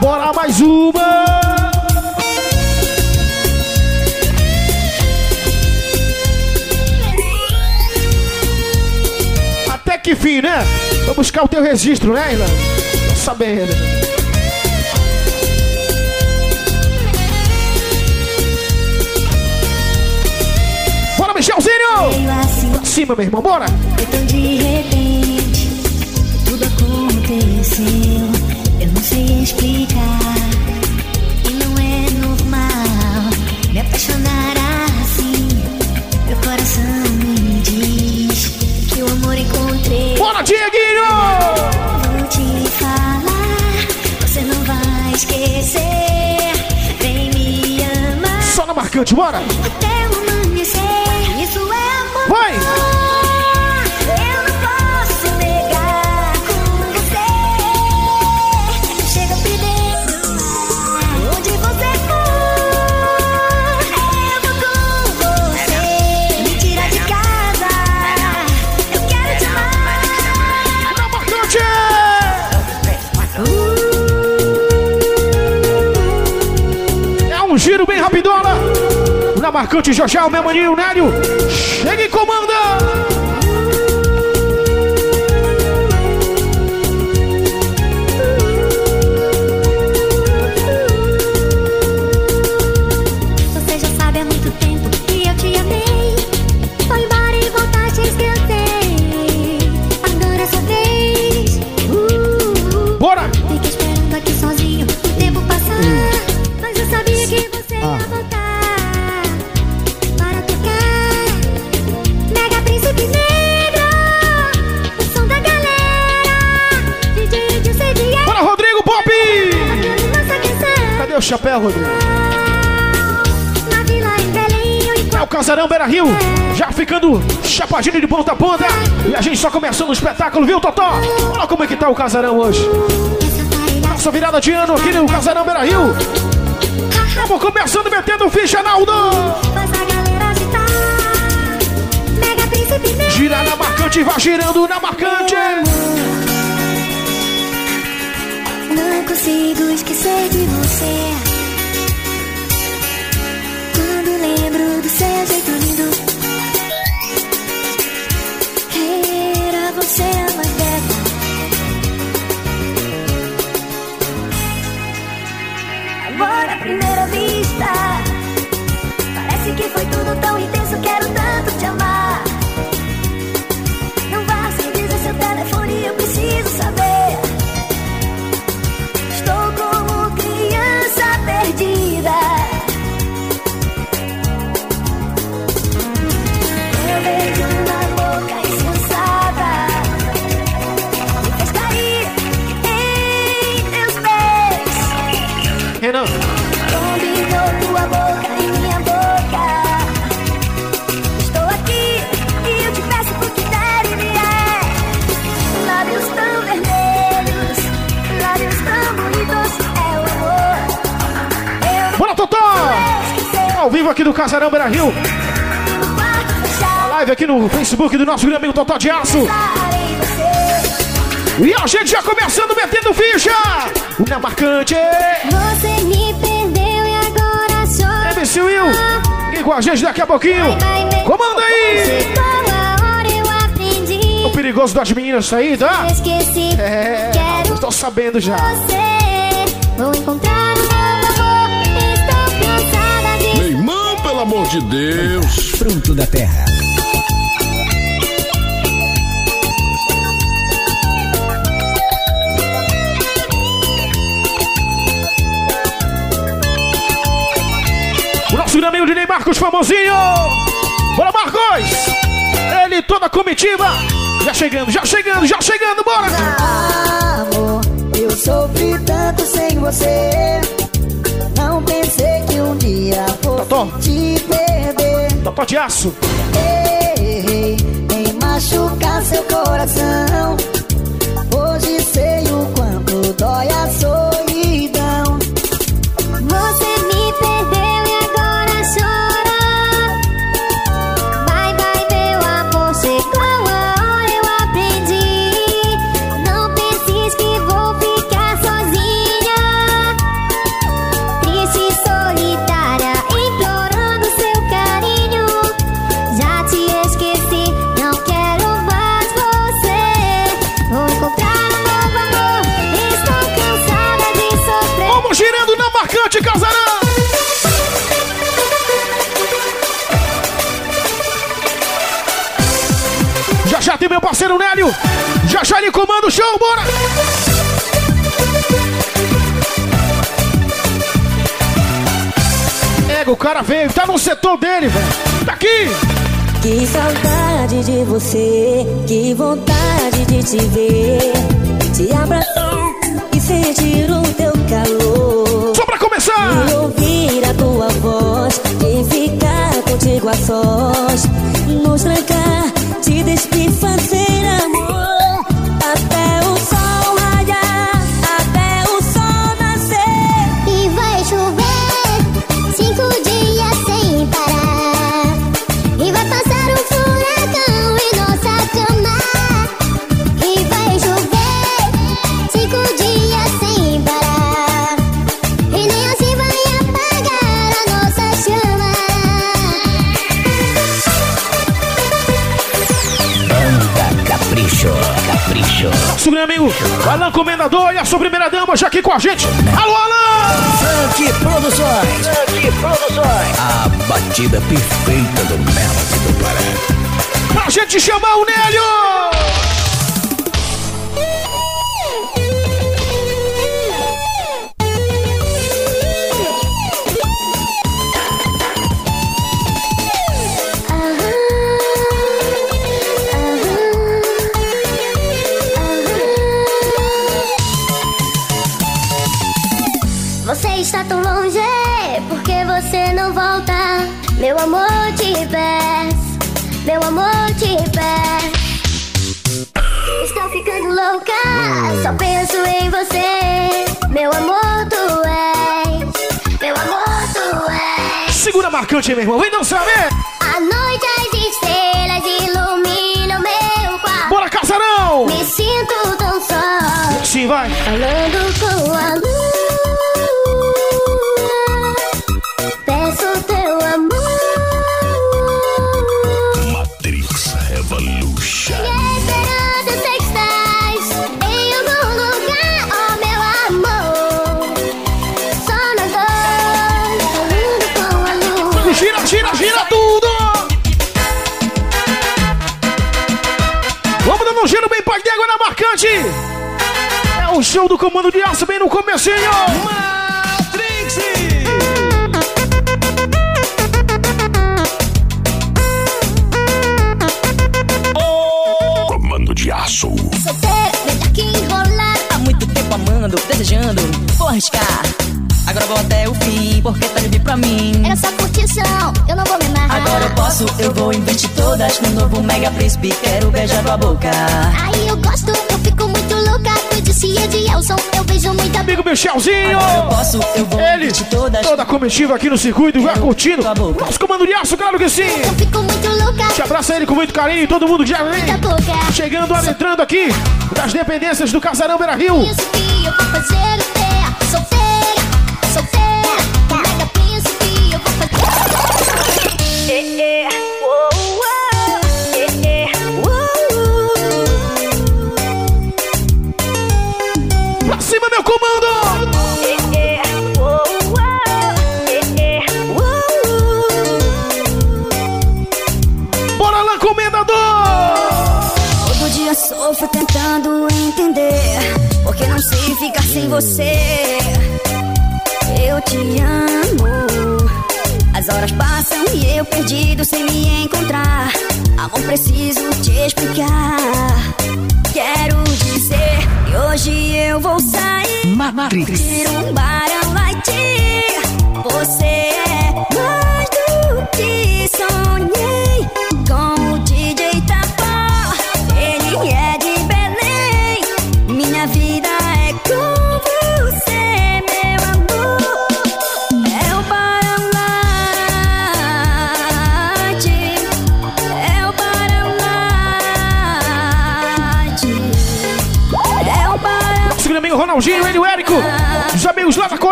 Bora mais uma! Até que fim, né? Vou buscar o teu registro, né, Ilan? Tô sabendo. Cima, meu irmão, bora! Foi tão de repente, tudo aconteceu. Eu não sei explicar. E não é normal me apaixonar assim. Meu coração me diz que o amor encontrei. Bora, Dieguinho! Vou te falar, você não vai esquecer. Vem me amar Só na marcante, bora! até o amanhecer. Isso é amor. Vai! Marcante, o meu maninho Nélio! Chega e comanda! Chapéu, Rodrigo. É o Casarão Beira Rio, já ficando chapadinho de ponta a ponta. E a gente só começando o espetáculo, viu, Totó? Olha como é que tá o Casarão hoje. Nossa virada de ano aqui no Casarão Beira Rio. Vamos começando metendo ficha, Naldo. Gira na marcante, vai girando na marcante. Não consigo esquecer de você. Quando lembro do seu jeito vivo aqui do Casarão Beira Rio. Live aqui no Facebook do nosso grande amigo Totó de Aço. E a gente já começando metendo ficha. Na marcante. Você me perdeu e agora só. MC Will. E com a gente daqui a pouquinho. Comanda aí. A. O perigoso das meninas tá aí, tá? Esqueci. É, tô sabendo já. você. Vou encontrar amor de Deus. Fruto da terra. O nosso grande amigo Dinei Marcos famosinho. Bora, Marcos. Ele e toda a comitiva. Já chegando, já chegando, já chegando, bora. Amor, eu sofri tanto sem você. Não pensei dia Totó. fosse te perder. Totó de aço. Errei em machucar seu coração. Hoje sei o quanto dói a solidão. Parceiro Nélio. Já já ele comanda o show, bora. Ega, o cara veio, tá no setor dele, velho. Tá aqui. Que saudade de você, que vontade de te ver, te abraçar e sentir o teu calor. Só pra começar. E ouvir a tua voz, e ficar contigo a sós, nos trancar, Amigo Alan Comendador e a sua primeira dama já aqui com a gente. Alô, Alan! Funk Produções. Funk Produções. A batida perfeita do Melody do Pará. Pra gente chamar o Nélio! marcante, meu irmão. Vem dançar, vem! A noite as estrelas iluminam meu quarto. Bora, casarão! Me sinto tão só. Sim, vai. Falando posso, eu vou investir todas no novo Mega Príncipe. Quero beijar tua boca. Aí eu gosto, eu fico muito louca. Tu disse é de Elson, eu vejo muita. Amigo Michelzinho! Agora eu posso, eu vou Ele, todas. toda a comitiva aqui no circuito, já curtindo. Nosso comando de aço, claro que sim! Eu fico muito louca. Te abraça ele com muito carinho, todo mundo já vem. Chegando, adentrando aqui das dependências do Casarão Beira Rio. Isso.